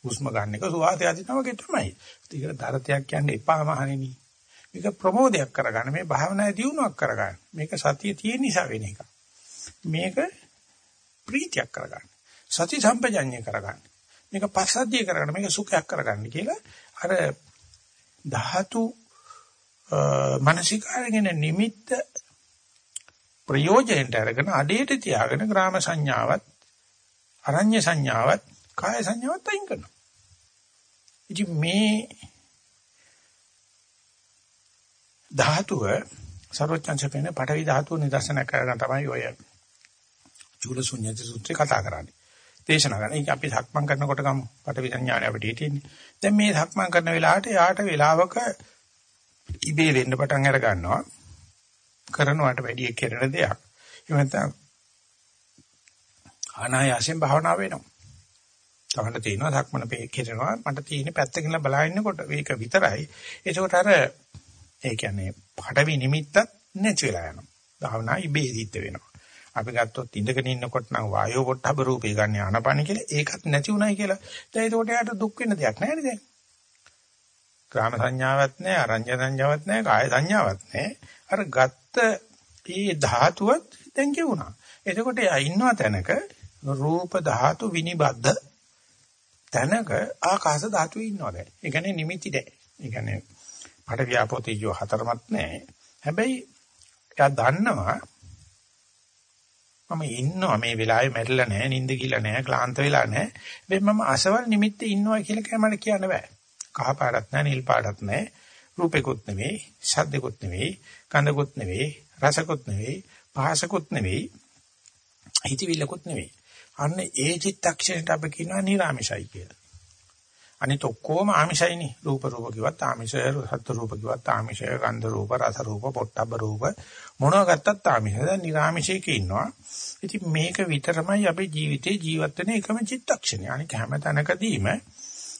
හුස්ම ගන්න එක සුවාසය අදිනවගේ තමයි. ඒකට දරතයක් කියන්නේ එපා මහණෙනි. මේක ප්‍රමෝදයක් කරගන්න මේ භාවනාවේ දියුණුවක් කරගන්න. මේක සතිය තියෙන නිසා වෙන එක. මේක ප්‍රීතියක් කරගන්න. සති සම්පජඤ්ඤය කරගන්න. මේක පස්සද්ධිය කරගන්න. මේක සුඛයක් කරගන්න කියලා අර ධාතු මානසිකාරගෙන නිමිත්ත ප්‍රයෝජනෙට අරගෙන අඩේට තියාගෙන ග්‍රාම සංඥාවත් අරඤ්‍ය සංඥාවත් කාය සංඥාවත් අයින් කරනවා. ඉතින් මේ ධාතුව සර්වඥාන්සපේන පඨවි ධාතුව නිදර්ශන කරගෙන තමයි ඔය චූලශුන්‍යති සූත්‍රය කතා කරන්නේ. දේශනා කරන. ඒක අපි සක්මන් කරනකොට ගමු පඨවි සංඥානේ අපිට හිටින්නේ. දැන් මේ සක්මන් කරන වෙලාවට යාට වෙලාවක ඉබේ වෙන්න පටන් අර ගන්නවා. කරනවට වැඩිය කෙරෙන දෙයක්. එහෙම නැත්නම් අනායාසයෙන් භාවනා වෙනවා. තමන්න තියෙනවා සක්මන පේ කෙරෙනවා මට තියෙන පැත්තකින් බලනකොට මේක විතරයි. ඒකෝට අර ඒ කියන්නේ පඩවි නිමිත්තත් නැති වෙලා යනවා. භාවනා ඉබේ සිද්ධ වෙනවා. අපි ගත්තොත් ඉඳගෙන ඉන්නකොට නම් වායෝ පොට්ටබ රූපේ ගන්න ආනපන කියලා ඒකත් නැති උනායි කියලා. දැන් ඒකට යාට දුක් වෙන දෙයක් නැහැ නේද? ග්‍රාම සංඥාවක් නැහැ, අරඤ්‍ය සංඥාවක් නැහැ, කාය සංඥාවක් නැහැ. අර ගත්ත මේ ධාතුවත් දැන් කියුණා. එතකොට යා ඉන්නවා තැනක රූප ධාතු විනිබද්ධ තැනක ආකාශ ධාතුවේ ඉන්නවා දැන්. ඒ කියන්නේ නිමිති නැහැ. ඒ කියන්නේ පඩ ව්‍යාපෝතීජෝ හතරමත් නැහැ. හැබැයි එයා දන්නවා මම ඉන්නවා මේ වෙලාවේ මැරිලා නැහැ, නිින්ද ගිහලා නැහැ, ක්ලාන්ත වෙලා නැහැ. හැබැයි මම අසවල් නිමිත්තේ ඉන්නවා කියලා මට කියන්න බෑ. කහ පාටත් නැහැ, නිල් පාටත් නැහැ. රූපෙකුත් නෙවෙයි, ශබ්දෙකුත් නෙවෙයි, ගන්ධකුත් නෙවෙයි, රසකුත් නෙවෙයි, පහසකුත් නෙවෙයි, හිතවිල්ලකුත් නෙවෙයි. අන්න ඒ චිත්තක්ෂණයට අපි කියනවා නිර්ආමිෂයි කියලා. අනිත ඔක්කොම ආමිෂයිනේ. රූප රූප කිව්වත් ආමිෂය, සත්ත්ව රූප කිව්වත් ආමිෂය, ගන්ධ රූප, රස රූප, පොට්ටබ්බ රූප මොනවා ගත්තත් ආමිෂය. දැන් නිර්ආමිෂයක ඉන්නවා. ඉතින් මේක විතරමයි අපේ ජීවිතේ ජීවත් වෙන එකම චිත්තක්ෂණය. අනික හැම තැනකදීම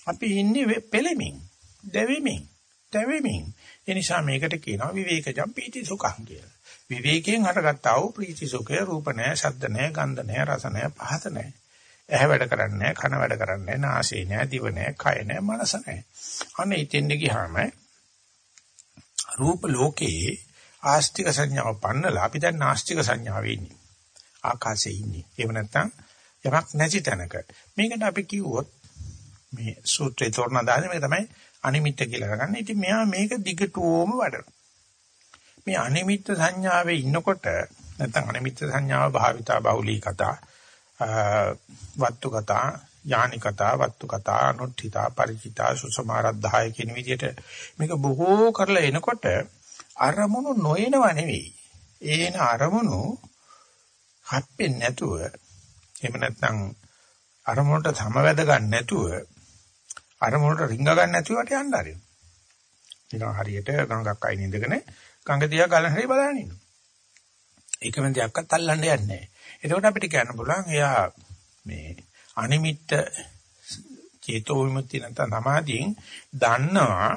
අපි ඉන්නේ පෙළෙමින්. දැවෙමින් දැවෙමින් ඒ නිසා මේකට කියනවා විවේකජම් පීති සුඛං කියලා. විවේකයෙන් හටගත්තා වූ ප්‍රීති සුඛය රූප නැහැ, ශබ්ද නැහැ, ගන්ධ නැහැ, රස නැහැ, පහත නැහැ. ඇහැ වැඩ කරන්නේ නැහැ, කන වැඩ කරන්නේ නැහැ, නාසය නැහැ, දිව නැහැ, කය නැහැ, මනස නැහැ. අනේ ඉතින්ද ගියාම රූප ලෝකේ ආස්තික සංඥාව පන්නලා අපි දැන් නාස්තික සංඥාවේ ඉන්නේ. ආකාශයේ ඉන්නේ. එහෙම නැත්නම් යමක් නැති තැනක. මේකට අපි කිව්වොත් මේ සූත්‍රේ තෝරන දාන්නේ මේක තමයි අනිමිත්ත කියලා ගන්න. ඉතින් මෙයා මේක දිගටම වඩනවා. මේ අනිමිත්ත සංඥාවේ ඉන්නකොට නැත්නම් අනිමිත්ත සංඥාව භාවිතා බහුලී කතා වත්තු කතා යානි කතා වත්තු කතා අනුත්ථිතා ಪರಿචිතා සුසමාරද්ධාය කියන විදිහට මේක බොහෝ කරලා එනකොට අරමුණු නොයනව නෙවෙයි. ඒන අරමුණු හප්පෙන්නේ නැතුව එහෙම නැත්නම් අරමුණට සමවැද ගන්න නැතුව අරමුණට රිංග ගන්න නැතුවට යන්න ආරිය. නිකන් හරියට ගඟක් අයින ඉඳගෙන ගඟ දිහා ගලන හැටි බලන ඉන්නවා. ඒකම දෙයක්වත් අල්ලන්න යන්නේ නැහැ. එතකොට අපිට කියන්න පුළුවන් එයා මේ අනිමිත්ත චේතෝ විමුක්තිය නැත්නම් සමාධියෙන් දන්නවා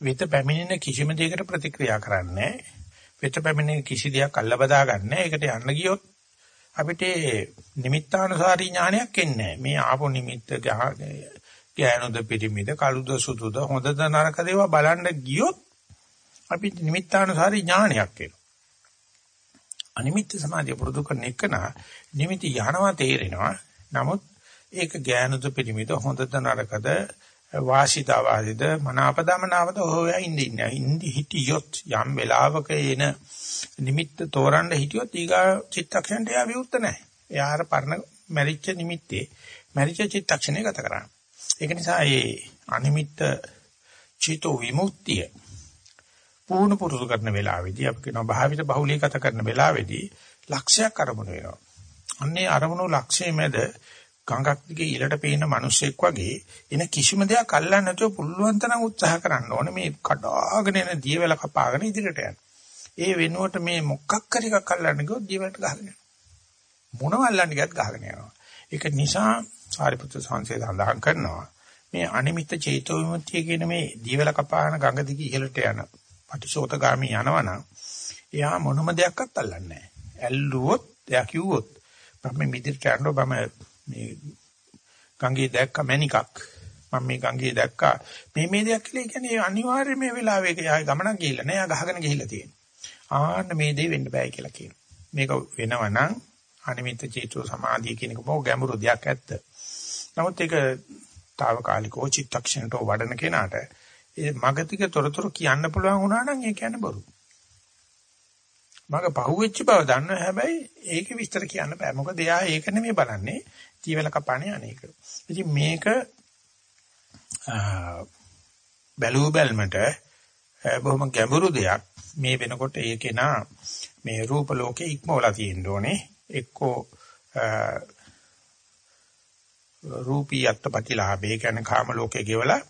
විත පැමිණෙන කිසිම දෙයකට ප්‍රතික්‍රියා කරන්නේ විත පැමිණෙන කිසි දෙයක් අල්ල බදා ගන්න. ඒකට යන්න ගියොත් අපිට නිමිත්තානුසාරී ඥානයක් එන්නේ මේ ආපෝ නිමිත්ත ගෑනුද පිටිමිද කළුද සුදුද හොඳද නරකද ඒවා බලන්න ගියොත් අපි නිමිත්තානුසාරී ඥානයක් එනවා. අනිමිත්ත සමාධිය පුරුදු කරන එකන නිමිති යහනවා තේරෙනවා. නමුත් ඒක ගෑනුද පිළිමිද හොඳද නරකද වාසිතාවාදිද මනාපදමනාවද හොයා ඉඳින්නේ. ඉඳි හිටියොත් යම් වෙලාවක එන නිමිත්ත තෝරන්න හිටියොත් ඊගා චිත්තක්ෂණයට යා විවුර්ත නැහැ. එයා අර පරණ මැරිච්ච නිමිත්තේ මැරිච්ච චිත්තක්ෂණය ගත කරන්නේ. ඒක නිසා මේ අනිමිත්ත චිතෝ විමුක්තිය පුහුණු පුරුදු කරන වෙලාවේදී අපි කියනවා භාවිත බහුලීගත කරන වෙලාවේදී ලක්ෂයක් අරමුණු වෙනවා. අන්නේ අරමුණු ලක්ෂයේ මැද ගඟක් දිගේ ඉලට පේන මිනිස්සෙක් වගේ එන කිසිම දෙයක් අල්ලන්න නැතුව පුළුවන් තරම් උත්සාහ කරන්න ඕනේ මේ කඩාගෙන එන දියවැල කපාගෙන ඉදිරියට යන්න. ඒ වෙනුවට මේ මොකක් හරි එකක් අල්ලන්න ගියොත් දියවැලට ගහගෙන යනවා. මොනව අල්ලන්න ගියත් ගහගෙන යනවා. ඒක නිසා සාරිපුත්‍ර සංසේ සඳහන් කරනවා මේ අනිමිත්ත චේතෝ විමුක්තිය කියන මේ දියවැල කපාගෙන ගඟ දිගේ ඉහළට යන පටිශෝතගාමී යනවනම් එයා මොනම දෙයක්වත් අල්ලන්නේ නැහැ. ඇල්ලුවොත් එයා කිව්වොත් මම මිදිරට යනවා මම මේ ගංගේ දැක්ක මැණිකක්. මම මේ ගංගේ දැක්කා. මේ මේ දෙයක් කියලා කියන්නේ අනිවාර්යයෙන් මේ වෙලාවේ යා ගමනක් ගිහිල්ලා නෑ යා ගහගෙන ගිහිල්ලා තියෙනවා. ආන්න මේ දේ වෙන්න බෑ කියලා කියනවා. මේක වෙනවනම් අනිමිත් චේතෝ සමාධිය කියන එක බොහොම ගැඹුරු දෙයක් ඇත්ත. නමුත් ඒක తాවකාලිකව චිත්තක්ෂණයට වඩන කෙනාට ඒ මගතික තොරතුරු කියන්න පුළුවන් වුණා නම් ඒ කියන්නේ බොරු මග පහුවෙච්ච බව දන්න හැබැයි ඒකේ විස්තර කියන්න බෑ මොකද එයා ඒක නෙමෙයි බලන්නේ ජීවල කපන්නේ අනේක. ඉතින් මේක බැලුව බැලමට බොහොම ගැඹුරු දෙයක්. මේ වෙනකොට ඒකේ නා මේ රූප ලෝකේ ඉක්මවලා තියෙන්න ඕනේ. එක්කෝ රූපී අත්පටිලාභේ කියන්නේ කාම ලෝකේ ගෙවලා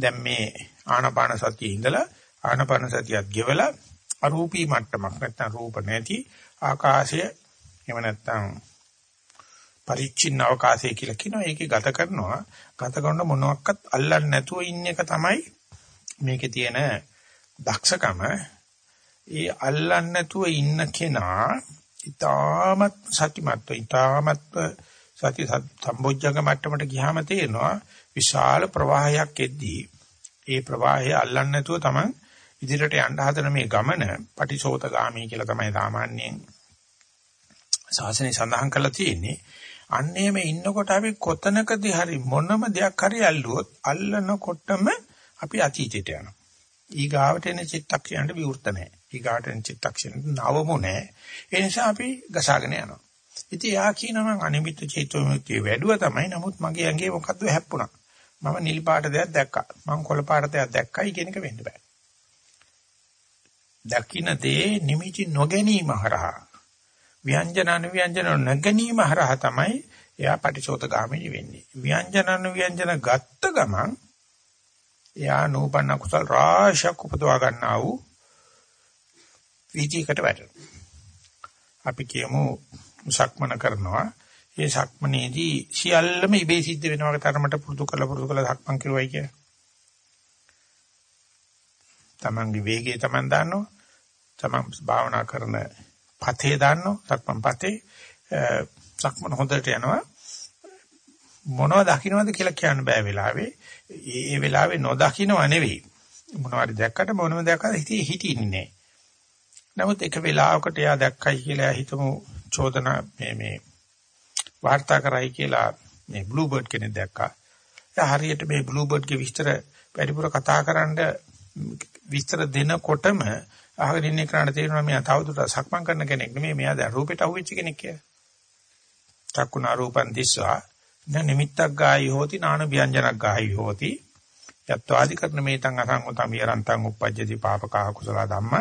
දැන් මේ ආනාපාන සතියේ ඉඳලා ආනාපාන සතියත් ගෙවලා අරූපී මට්ටමක් නැත්නම් රූප නැති ආකාශය එහෙම නැත්නම් පරිච්ඡින්න අවකාශය කියලා කියනවා. ඒකේ ගත කරනවා. ගත කරන මොනවත් අල්ලන්නේ නැතුව ඉන්න එක තමයි මේකේ තියෙන දක්ෂකම. ඒ අල්ලන්නේ නැතුව ඉන්න කෙනා ඊටමත් සතිමත්ව ඊටමත් සති සම්බොජ්ජංග මට්ටමට ගියාම තේරෙනවා විශාල ප්‍රවාහයක් එද්දී ඒ ප්‍රවාහය අල්ලන්නේ නැතුව තමයි ඉදිරියට යන්න හදන මේ ගමන පටිසෝතගාමී කියලා තමයි සාමාන්‍යයෙන් ශාසනය සඳහන් කරලා තියෙන්නේ. අන්නේම ඉන්නකොට අපි කොතනකදී හරි මොනම දෙයක් හරි ඇල්ලුවොත් අල්ලනකොටම අපි අතීතයට යනවා. ඊගාවට එන චිත්තක්ෂණයට විවෘත නැහැ. ඊගාවට එන චිත්තක්ෂණයට නවමු නැහැ. ඒ නිසා අපි ගසාගෙන යනවා. ඉතින් යා කියනවා මං අනිමිත් චේතෝ විමුක්තිය වැඩුව තමයි. නමුත් මගේ ඇඟේ මොකද්ද හැප්පුණා. මම නිල් පාට දෙයක් දැක්කා. මං කොළ පාට දෙයක් දැක්කයි කියන එක වෙන්න බෑ. දකින්න දේ නිමිති නොගැනීම හරහා ව්‍යංජන අනුව්‍යංජන නැගණීම හරහා තමයි එයා පටිසෝතගාමිනී වෙන්නේ. ව්‍යංජන අනුව්‍යංජන ගත්ත ගමන් එයා නූපන්න කුසල රාශියක් උපදවා ගන්නා වූ වීතියකට වැටෙනවා. අපි කියමු සක්මන කරනවා. ඒ සක්මනේදී සියල්ලම ඉබේ සිද්ධ වෙනවා තරමට පුරුදු කළ පුරුදු කළ සක්මන් කරුවයි කියලා. තමන්ගේ වේගය තමන් දන්නවා. තමන් භාවනා කරන පතේ දන්නවා. සක්මන් පතේ සක්මන් හොඳට යනවා. මොනවද දකින්නවද කියලා කියන්න බෑ වෙලාවේ. ඒ වෙලාවේ නොදකින්නව නෙවෙයි. මොනවාරි දැක්කට මොනම දැක්කද හිතේ හිටින්නේ නැහැ. නමුත් එක වෙලාවකට එයා දැක්කයි කියලා හිතමු චෝදනා මේ මේ වාර්තා කරයි කියලා මේ බ්ලූ බර්ඩ් කෙනෙක් දැක්කා. එයා හරියට මේ බ්ලූ බර්ඩ්ගේ විස්තර වැඩිපුර කතා කරන්න විස්තර දෙනකොටම අහගෙන ඉන්න කෙනාට තේරෙනවා මෙයා තවදුරටත් සක්මන් කරන කෙනෙක් නෙමෙයි මෙයා දැන් රූපෙට අහුවෙච්ච කෙනෙක් කියලා. චක්කුණා රූපං දිස්වා න නිමිත්තක් ගායි හෝති නාන ව්‍යංජනක් ගායි හෝති යත්වාදි කරන මේතං අසංගතම් විරන්තං uppajjati papaka kusala dhamma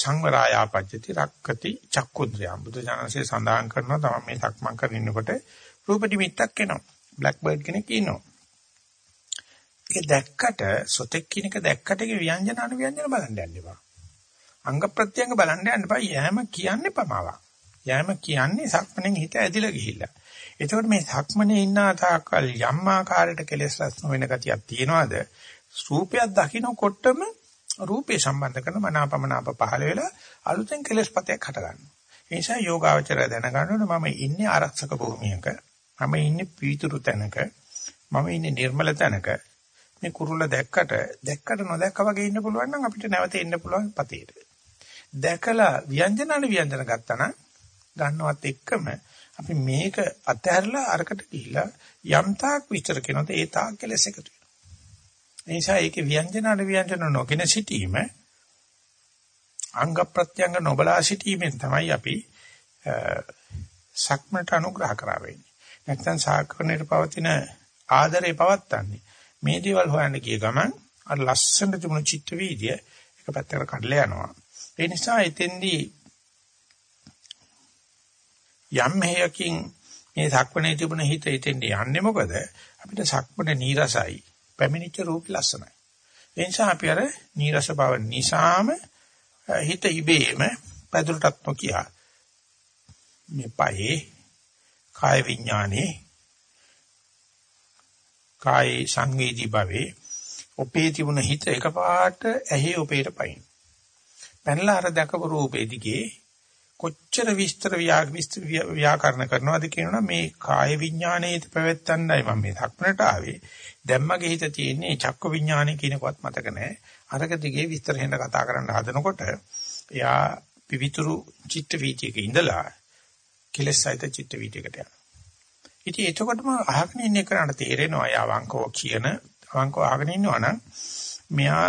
තත්ත සංවරායාපජ්ජති රක්කති චක්කුද්‍රයම් බුදු ජානසේ සඳහන් කරනවා තමයි මේ සක්මන් කරගෙන ඉන්නකොට රූප නිමිත්තක් එනවා. බ්ලැක් බර්ඩ් කෙනෙක් ඉන්නවා. ඒක දැක්කට සොතෙක් කිනක දැක්කට ඒ ව්‍යංජන අනුව්‍යංජන බලන්න යන්න එපා. අංග ප්‍රත්‍යංග බලන්න යන්න එපා. යෑම කියන්නේ පමාවක් යෑම කියන්නේ සක්මණෙන් හිත ඇදිලා ගිහිල්ලා. එතකොට මේ සක්මණේ ඉන්න තාක්කල් යම් ආකාරයකට කෙලෙස් රැස්න වෙන ගතියක් තියනවාද? රූපයක් දකින්නකොටම රූපේ සම්බන්ධ කරන මනාපමනාප පහළ වෙලා අලුතෙන් කෙලස්පතයක් හට ගන්නවා. ඒ නිසා යෝගාවචරය දැනගන්න ඕනේ මම ඉන්නේ ආරක්ෂක භූමියක. මම ඉන්නේ පීතුරු තැනක. මම ඉන්නේ නිර්මල තැනක. මේ කුරුල්ල දැක්කට දැක්කට නොදැක්ක වගේ ඉන්න පුළුවන් නම් අපිට නැවත එන්න පුළුවන් පතේට. දැකලා ව්‍යංජනන ව්‍යංජන ගත්තා නම් ගන්නවත් එක්කම අපි මේක අතහැරලා අරකට ගිහිලා යම් තාක් විචර කරනොත් ඒ තාක් කෙලස් එකතු ඒ නිසා ඒකේ ව්‍යංජන අන ව්‍යංජන නොගෙන සිටීම අංග ප්‍රත්‍යංග නොබලා සිටීමෙන් තමයි අපි සක්මට අනුග්‍රහ කරා වෙන්නේ. නැත්නම් සාකරණයට පවතින ආදරේ පවත්තන්නේ. මේ දේවල් හොයන්න ගිය ගමන් අර ලස්සන තිබුණු චිත්ත වීදිය එක පැත්තකට කඩලා යනවා. ඒ නිසා එතෙන්දී යම් හේයකින් මේ සක්මණේ තිබුණ හිත එතෙන්ට යන්නේ මොකද? අපිට සක්මණ නීරසයි. පැමිණිච්ච රූපي ලස්සනයි. ඒ නිසා අපි අර නීරස බව නිසාම හිත ඉබේම පැදුරටත් නොකිය. මේ පහේ කාය විඥානේ කාය සංවේදී භවේ ඔපේ තිබුණ හිත එකපාරට ඇහි ඔපේට පයින්. පැනලා අර දැකපු රූපේ දිගේ කොච්චර විස්තර ව්‍යාකරණ කරනවද කියනවා මේ කාය විඥානයේ පැවැත්තන්නයි මම මේ ධක්මනට ආවේ. දැම්මගේ හිත තියෙන්නේ චක්ක විඥානය කියනකවත් මතක නැහැ. අරක දිගේ විස්තර හෙන්න කතා කරන්න හදනකොට එයා පිවිතුරු චිත්ත වීතියක ඉඳලා කෙලෙසයිත චිත්ත වීතියකට යනවා. ඉතින් එතකොටම අහගෙන ඉන්න කරාට තේරෙනවා යා වංකෝ කියන වංකෝ අහගෙන ඉන්නවා නම් මෙයා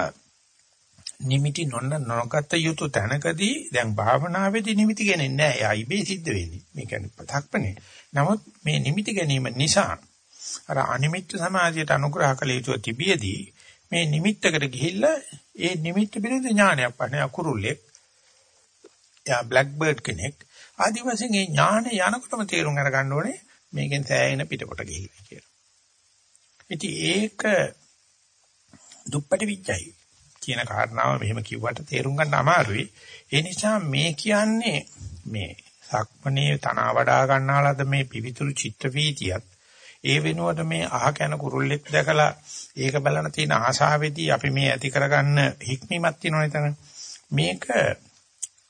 නිමිටි නොන්න නොගත යුතු තැනකදී දැන් භාවනාවේදී නිමිටි ගන්නේ නැහැ. එයා ඉබේ සිද්ධ වෙන්නේ. මේ කියන්නේ පතක්පනේ. නමුත් මේ නිමිටි ගැනීම නිසා අර අනිමිත්ත සමාධියට අනුග්‍රහ කළ යුතු තිබියදී මේ නිමිත්තකට ගිහිල්ලා ඒ නිමිත්ත පිළිබඳ ඥානයක් පන්නේ අකුරුල්ලෙක්. එයා බ්ලැක් බර්ඩ් කෙනෙක්. ආදිවාසීන් ඒ ඥාන යනකොටම තේරුම් අරගන්න ඕනේ මේකෙන් සෑයෙන පිටකොට ගිහිල්ලා කියලා. ඉතින් ඒක දුප්පටි විඥයි. කියන කාරණාව මෙහෙම කිව්වට තේරුම් ගන්න අමාරුයි. ඒ නිසා මේ කියන්නේ මේ සක්මණේ තන වඩා ගන්නාලාද මේ පිවිතුරු චිත්ත වීතියත් ඒ වෙනුවට මේ අහ කන කුරුල්ලෙක් දැකලා ඒක බලන තියෙන ආශාවේදී අපි මේ ඇති කරගන්න හික්මීමක් තියෙනවා නේද? මේක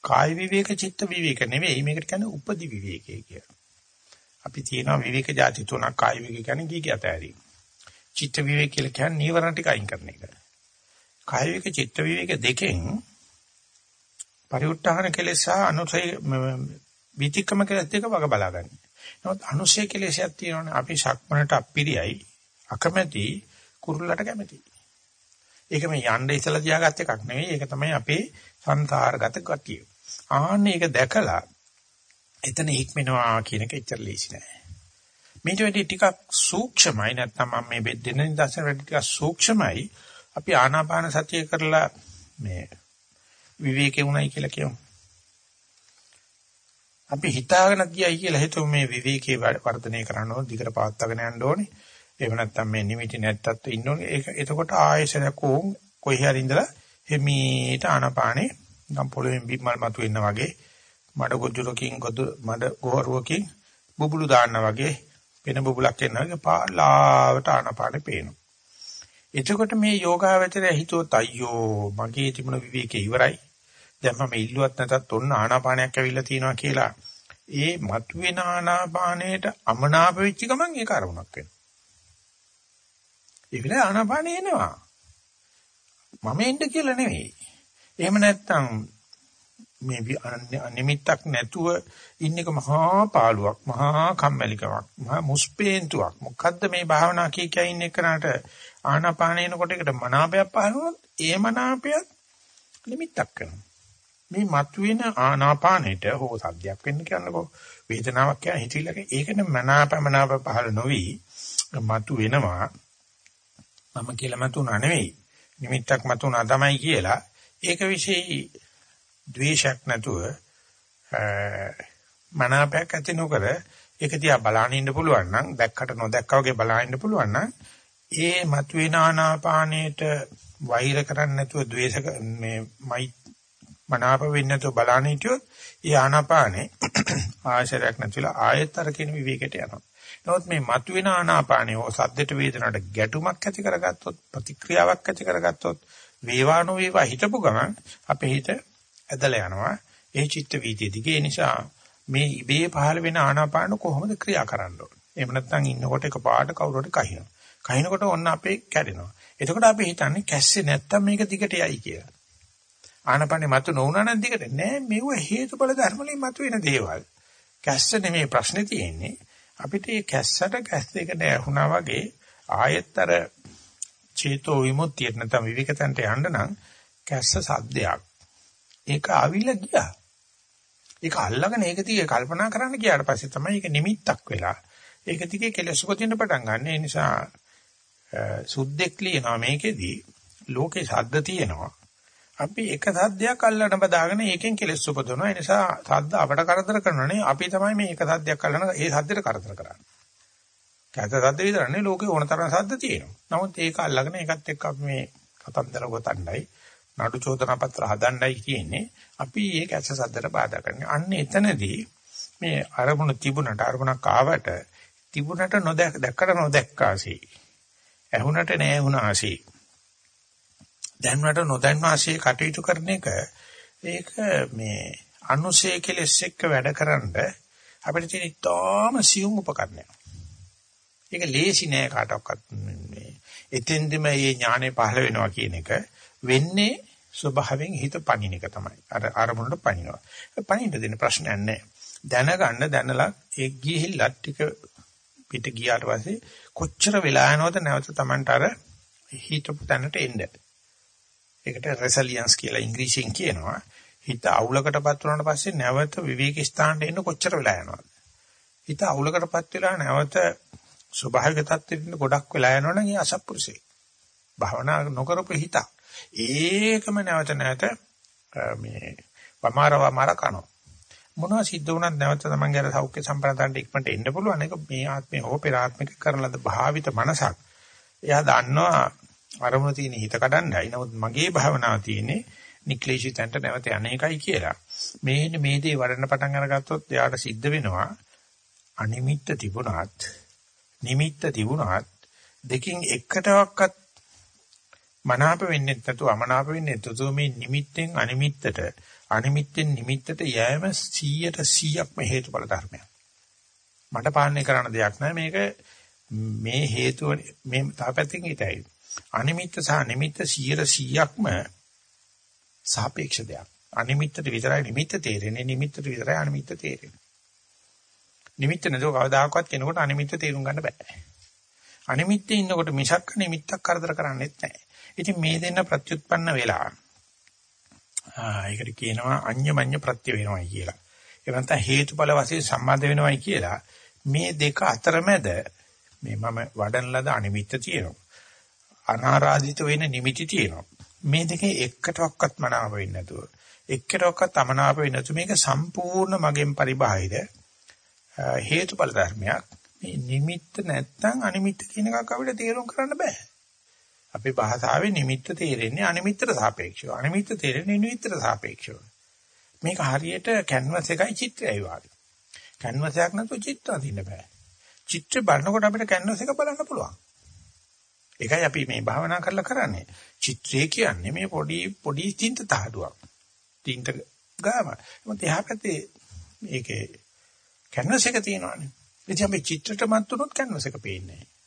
කාය විවේක චිත්ත විවේක නෙවෙයි මේකට කියන්නේ උපදි විවේකය කියලා. අපි තියෙනවා විවේක જાති තුනක් කාය විවේක කියන්නේ ගීගත ඇරීම. චිත්ත විවේක කියලා කියන්නේ නීවරණ ටික අයින් කරන එක. කාය විවේක චිත්ත විවේක දෙකෙන් පරිඋත්ථාන කෙලෙස සහ අනුසය විතික්‍රම කෙලෙස් දෙක වග බලාගන්න. නමුත් අනුසය කෙලෙසයක් තියෙනවනේ අපි ශක්මනට අපිරියයි අකමැති කුරුල්ලට කැමැති. ඒක මේ යන්න ඉස්සලා තියාගත්ත එකක් නෙවෙයි ඒක තමයි අපේ සංසාරගත ගතිය. ආන්නේ ඒක දැකලා එතන හික්මනවා කියන එක එච්චර ලේසි නෑ. මේට වැඩි ටිකක් සූක්ෂමයි නැත්නම් මම මේ දෙන්න ඉඳන් වැඩි ටිකක් සූක්ෂමයි අපි ආනාපාන සතිය කරලා මේ විවේකේ උණයි කියලා කියමු. අපි හිතාගෙන ගියයි කියලා හිතුව මේ විවේකේ වර්ධනය කරන්න ඕන දිගට පවත්වාගෙන යන්න ඕනේ. එහෙම නැත්නම් මේ නිමිති නැත්තත් ඉන්න ඕනේ. ඒක එතකොට ආයෙසරක් ඕම් කොහේ හරි ඉඳලා හිමීට ආනාපානේ නම් පොළවෙන් බිම්මල් මතුවෙන්න වගේ මඩ ගොජුරකින් ගොදු මඩ ගොහරුවකින් බුබුලු දාන්න වගේ වෙන බුබුලක් එනවා වගේ පාලාවට ආනාපානේ පේනවා. එතකොට මේ යෝගාවචරය හිතුවොත් අයියෝ මගේ තිබුණ විවේකේ ඉවරයි. දැන් මම ඉල්ලුවත් නැතත් ඔන්න ආනාපානයක් ඇවිල්ලා තියෙනවා කියලා. ඒ මතුවෙන ආනාපානයට අමනාප වෙච්ච ගමන් ඒක අරමුණක් වෙනවා. ඒ විලා ආනාපානෙ එනවා. මම එන්න කියලා නෙවෙයි. එහෙම නැත්තම් මේ නිමිත්තක් නැතුව ඉන්න එක මහා පාළුවක් මහා කම්මැලිකමක් මහා මුස්පේන්තුවක් මොකද්ද මේ භාවනා කිය කිය ඉන්න එකනට ආනාපානේනකොට එකට මනාපයක් පහළ වුණොත් ඒ මනාපයත් නිමිත්තක් කරනවා මේ මතුවෙන ආනාපානෙට හෝ සද්දයක් වෙන්න කියන්නකෝ වේදනාවක් කියන හිතිලක ඒකනේ මනාපමනාප පහළ නොවි මතු වෙනවා මම කියලා මතුණා නෙවෙයි. නිමිත්තක් මතුණා තමයි කියලා. ඒක વિશેයි ද්වේෂයක් නැතුව මනාපයක් ඇති නොකර ඒක දිහා බලන්න ඉන්න පුළුවන් නම් දැක්කට නොදැක්කා වගේ බලන්න ඉන්න පුළුවන් නම් ඒ මතුවෙන ආනාපානයේට වෛර කරන්නේ නැතුව ද්වේෂ මේ මයි මනාප වෙන්නේ නැතුව බලන්න හිටියොත් ඒ ආනාපානේ <clears throat> ආශරයක් නැතිලා ආයෙත් අර කියන විවේකයට යනවා. නමුත් මේ මතුවෙන ආනාපානේ හෝ සද්දට වේදනට ගැටුමක් ඇති කරගත්තොත් ප්‍රතික්‍රියාවක් ඇති කරගත්තොත් වේවානෝ වේවා හිතපු ගමන් අපේ හිත ඇදලා යනවා. ඒ චිත්ත වීදිය දිගේ නිසා මේ ඉබේ පහළ වෙන ආනාපාන කොහොමද ක්‍රියා කරන්න ඕන. එහෙම නැත්නම් ඉන්නකොට එකපාරට කවුරුහට කහිනවා. කහිනකොට ඔන්න අපේ කැඩෙනවා. එතකොට අපි හිතන්නේ කැස්සේ නැත්තම් මේක දිගට යයි කියලා. ආනපනේ මතු නොවුනා නම් දිගට නෑ මෙව හේතුඵල ධර්ම වලින් මතුවෙන දේවල්. කැස්ස නෙමෙයි ප්‍රශ්නේ තියෙන්නේ. අපිට මේ කැස්සට කැස් දෙක නැහුණා වගේ ආයතර චේතෝ විමුක්තිය නැත්නම් විවිකතන්ට යන්න නම් කැස්ස සද්දයක්. ඒක ආවිල්ලා ගියා. ඒක අල්ලගෙන ඒක දිගේ කල්පනා කරන්න ගියාට පස්සේ තමයි ඒක නිමිත්තක් වෙලා ඒක දිගේ කෙලස් උපදින්න පටන් ගන්න. ඒ නිසා සුද්දෙක් ලියනවා මේකෙදි ලෝකේ ශබ්ද තියෙනවා. අපි එක සද්දයක් අල්ලන බදාගෙන ඒකෙන් කෙලස් උපදවනවා. ඒ නිසා සද්ද අපට කරදර කරනනේ අපි තමයි මේ එක සද්දයක් අල්ලන ඒ සද්දෙට කරදර කරන්නේ. කැත සද්ද විතරනේ ලෝකේ ඕන තරම් සද්ද තියෙනවා. නමුත් ඒක අල්ලගෙන ඒකත් එක්ක අපි මේ කතන්දර ගොතණ්ඩයි නඩු චෝදනා පත්‍ර හදන්නයි කියන්නේ. අපි ඒ කැස සද්දට බාධා කරන්නේ. අන්න එතනදී මේ අරමුණ තිබුණට අරමුණක් ආවට තිබුණට නොදැක් දැක්කට නොදැක්කාසී. ඇහුණට නැහැ වුණාසී. දැනුණට නොදැන්වාසී කටයුතු කරන එක ඒක මේ අනුශේ කෙලස් එක්ක වැඩකරනද අපිට තියෙන ඉතාම සියුම් උපකරණයක්. ඒක ලේසි නෑ කාටවත් මේ එතෙන්දිම මේ ඥානෙ පහළ වෙනවා කියන එක වෙන්නේ ස්වභාවයෙන් හිත පණින එක තමයි. අර අරමුණට පණිනවා. පණින්න දෙන ප්‍රශ්නයක් නැහැ. දැනගන්න දැනලා ඒ ගිහිල්ලත් ටික පිට ගියාට පස්සේ කොච්චර වෙලා යනවද නැවත Tamanට අර හිතපු තැනට එන්න. ඒකට රෙසිලියන්ස් කියලා ඉංග්‍රීසියෙන් කියනවා. හිත අවුලකටපත් වුණාට පස්සේ නැවත විවේක ස්ථානට එන්න කොච්චර වෙලා යනවද? හිත අවුලකටපත් වෙලා නැවත ස්වභාවික තත්ත්වෙට ගොඩක් වෙලා යනවනම් ඒ අසත්පුරුෂේ. භවනා නොකරපු හිතක්. ඒකම නැවත නැවත මේ වමාරව මාර කනවා. මොනවා සිද්ධ වුණත් නැවත තමන්ගේ අර සෞඛ්‍ය සම්පන්නතාවට ඉක්මනට එන්න පුළුවන් එක මේ ආත්මේ හෝ පෙර ආත්මික කරන ලද භාවිත මනසක්. එයා දන්නවා අරමුණ තියෙන හිත කඩන්නයි. නමුත් මගේ භාවනාව තියෙන්නේ නික්ලේශිතන්ට නැවත අනේකයි කියලා. මේ මේ දේ වඩන්න පටන් අරගත්තොත් එයාට සිද්ධ වෙනවා අනිමිත්ත තිබුණත් නිමිත්ත තිබුණත් දෙකින් එකටවත් මනාප වෙන්නේ නැතුව අමනාප වෙන්නේ නැතුව මේ නිමිත්තෙන් අනිමිත්තට අනිමිත්තෙන් නිමිත්තට යෑම 100ට 100ක්ම හේතුඵල ධර්මයක්. මට පාලනය කරන්න දෙයක් නැහැ මේක මේ හේතුව මේ තාපැත්තකින් හිතයි. අනිමිත්ත සහ නිමිත්ත 100ට 100ක්ම සාපේක්ෂ දෙයක්. අනිමිත්තට විතරයි නිමිත්ත තේරෙන්නේ නිමිත්තට විතරයි අනිමිත්ත තේරෙන්නේ. නිමිත්ත නැතුව කවදාකවත් කෙනෙකුට අනිමිත්ත තේරුම් ගන්න බෑ. අනිමිත්තේ ඉන්නකොට මිසක් නිමිත්තක් කරදර කරන්නේත් නැහැ. ඉතින් මේ දෙන්න ප්‍රත්‍යুৎපන්න වෙලා ඒකට කියනවා අඤ්ඤමඤ්ඤ ප්‍රත්‍ය වෙනවයි කියලා. ඒ නැත්නම් හේතුඵල වශයෙන් සම්බන්ධ වෙනවයි කියලා මේ දෙක අතරමැද මේ මම වඩන ලද අනිමිත්ත තියෙනවා. අනාරාධිත වෙන නිමිති තියෙනවා. මේ දෙකේ එකටවත් මනාව වෙන්නේ නැතුව එක්කටවත් අමනාප වෙන්නේ නැතුව මේක සම්පූර්ණ මගෙන් පරිබාහිර හේතුඵල ධර්මයක්. මේ නිමිත්ත නැත්තම් අනිමිත්ත කියන එකක් අපිට තේරුම් කරන්න බෑ. අපේ භාෂාවේ නිමිත්ත තේරෙන්නේ අනිමිත්තට සාපේක්ෂව. අනිමිත්ත තේරෙන්නේ නිමිත්තට සාපේක්ෂව. මේක හරියට කැන්වස් එකයි චිත්‍රයයි වගේ. කැන්වස් එකක් නැතුව චිත්‍ර අඳින්න බෑ. චිත්‍ර බලනකොට අපිට කැන්වස් එක බලන්න පුළුවන්. ඒකයි අපි මේ භාවනා කරලා කරන්නේ. චිත්‍රය කියන්නේ මේ පොඩි පොඩි තින්ත තහඩුවක්. තින්ත ගාම. මොකද එහා පැත්තේ මේකේ කැන්වස් එක තියෙනවානේ. ඉතින් අපි චිත්‍රයට මත් වුණොත් කැන්වස් එක පේන්නේ නැහැ.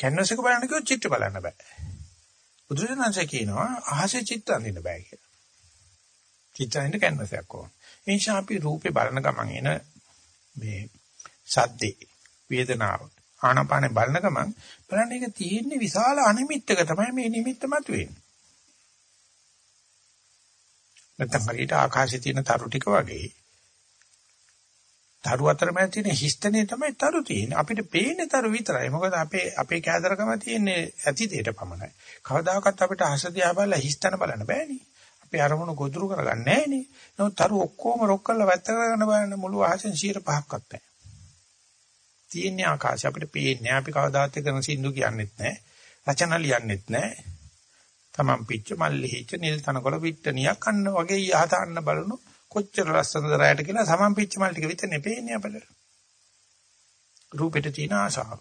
කැන්වස් එක බලන්න කිව්වොත් චිත්‍ර බලන්න බෑ. බුදුරජාණන්සේ කියනවා අහසේ චිත්‍ර අඳින්න බෑ කියලා. චිත්‍රයෙන් කැන්වස් එකක් ඕන. ඒ නිසා අපි රූපේ බලන ගමන් එන මේ සද්දේ වේදනාව ආනාපානේ බලන ගමන් බලන්න ඒක තියෙන්නේ විශාල අනිමිත්තක තමයි මේ නිමිත්ත මතුවෙන්නේ. නැත්නම් හරියට ආකාශයේ තියෙන තරු ටික වගේ තරු අතරමැද තියෙන හිස්තනේ තමයි තරු තියෙන්නේ. අපිට පේන්නේ තරු විතරයි. මොකද අපේ අපේ කෑදරකම තියෙන්නේ ඇති දෙයට පමණයි. කවදාකවත් අපිට හසදියා බලලා හිස්තන බලන්න බෑනේ. අපේ අරමුණු ගොදුරු කරගන්නේ නෑනේ. නමුත් තරු ඔක්කොම රොක් කරලා වැත්ත කරගෙන බලන්න මුළු ආසෙන් 105ක්වත් නැහැ. තියෙන්නේ ආකාශය අපිට පේන්නේ. අපි කවදාත් කරන සින්දු කියන්නෙත් නැහැ. රචන ලියන්නෙත් නැහැ. තමන් පිච්ච මල්ලි හිච්ච නිල් තනකොළ පිට්ටනියක් අන්න වගේ යහත අන්න බලනු කොච්චර ලස්සනද රැයට කියලා සමන් පිච්ච මල් ටික විතරනේ පේන්නේ අපිට. රූපෙට තියෙන ආසාව.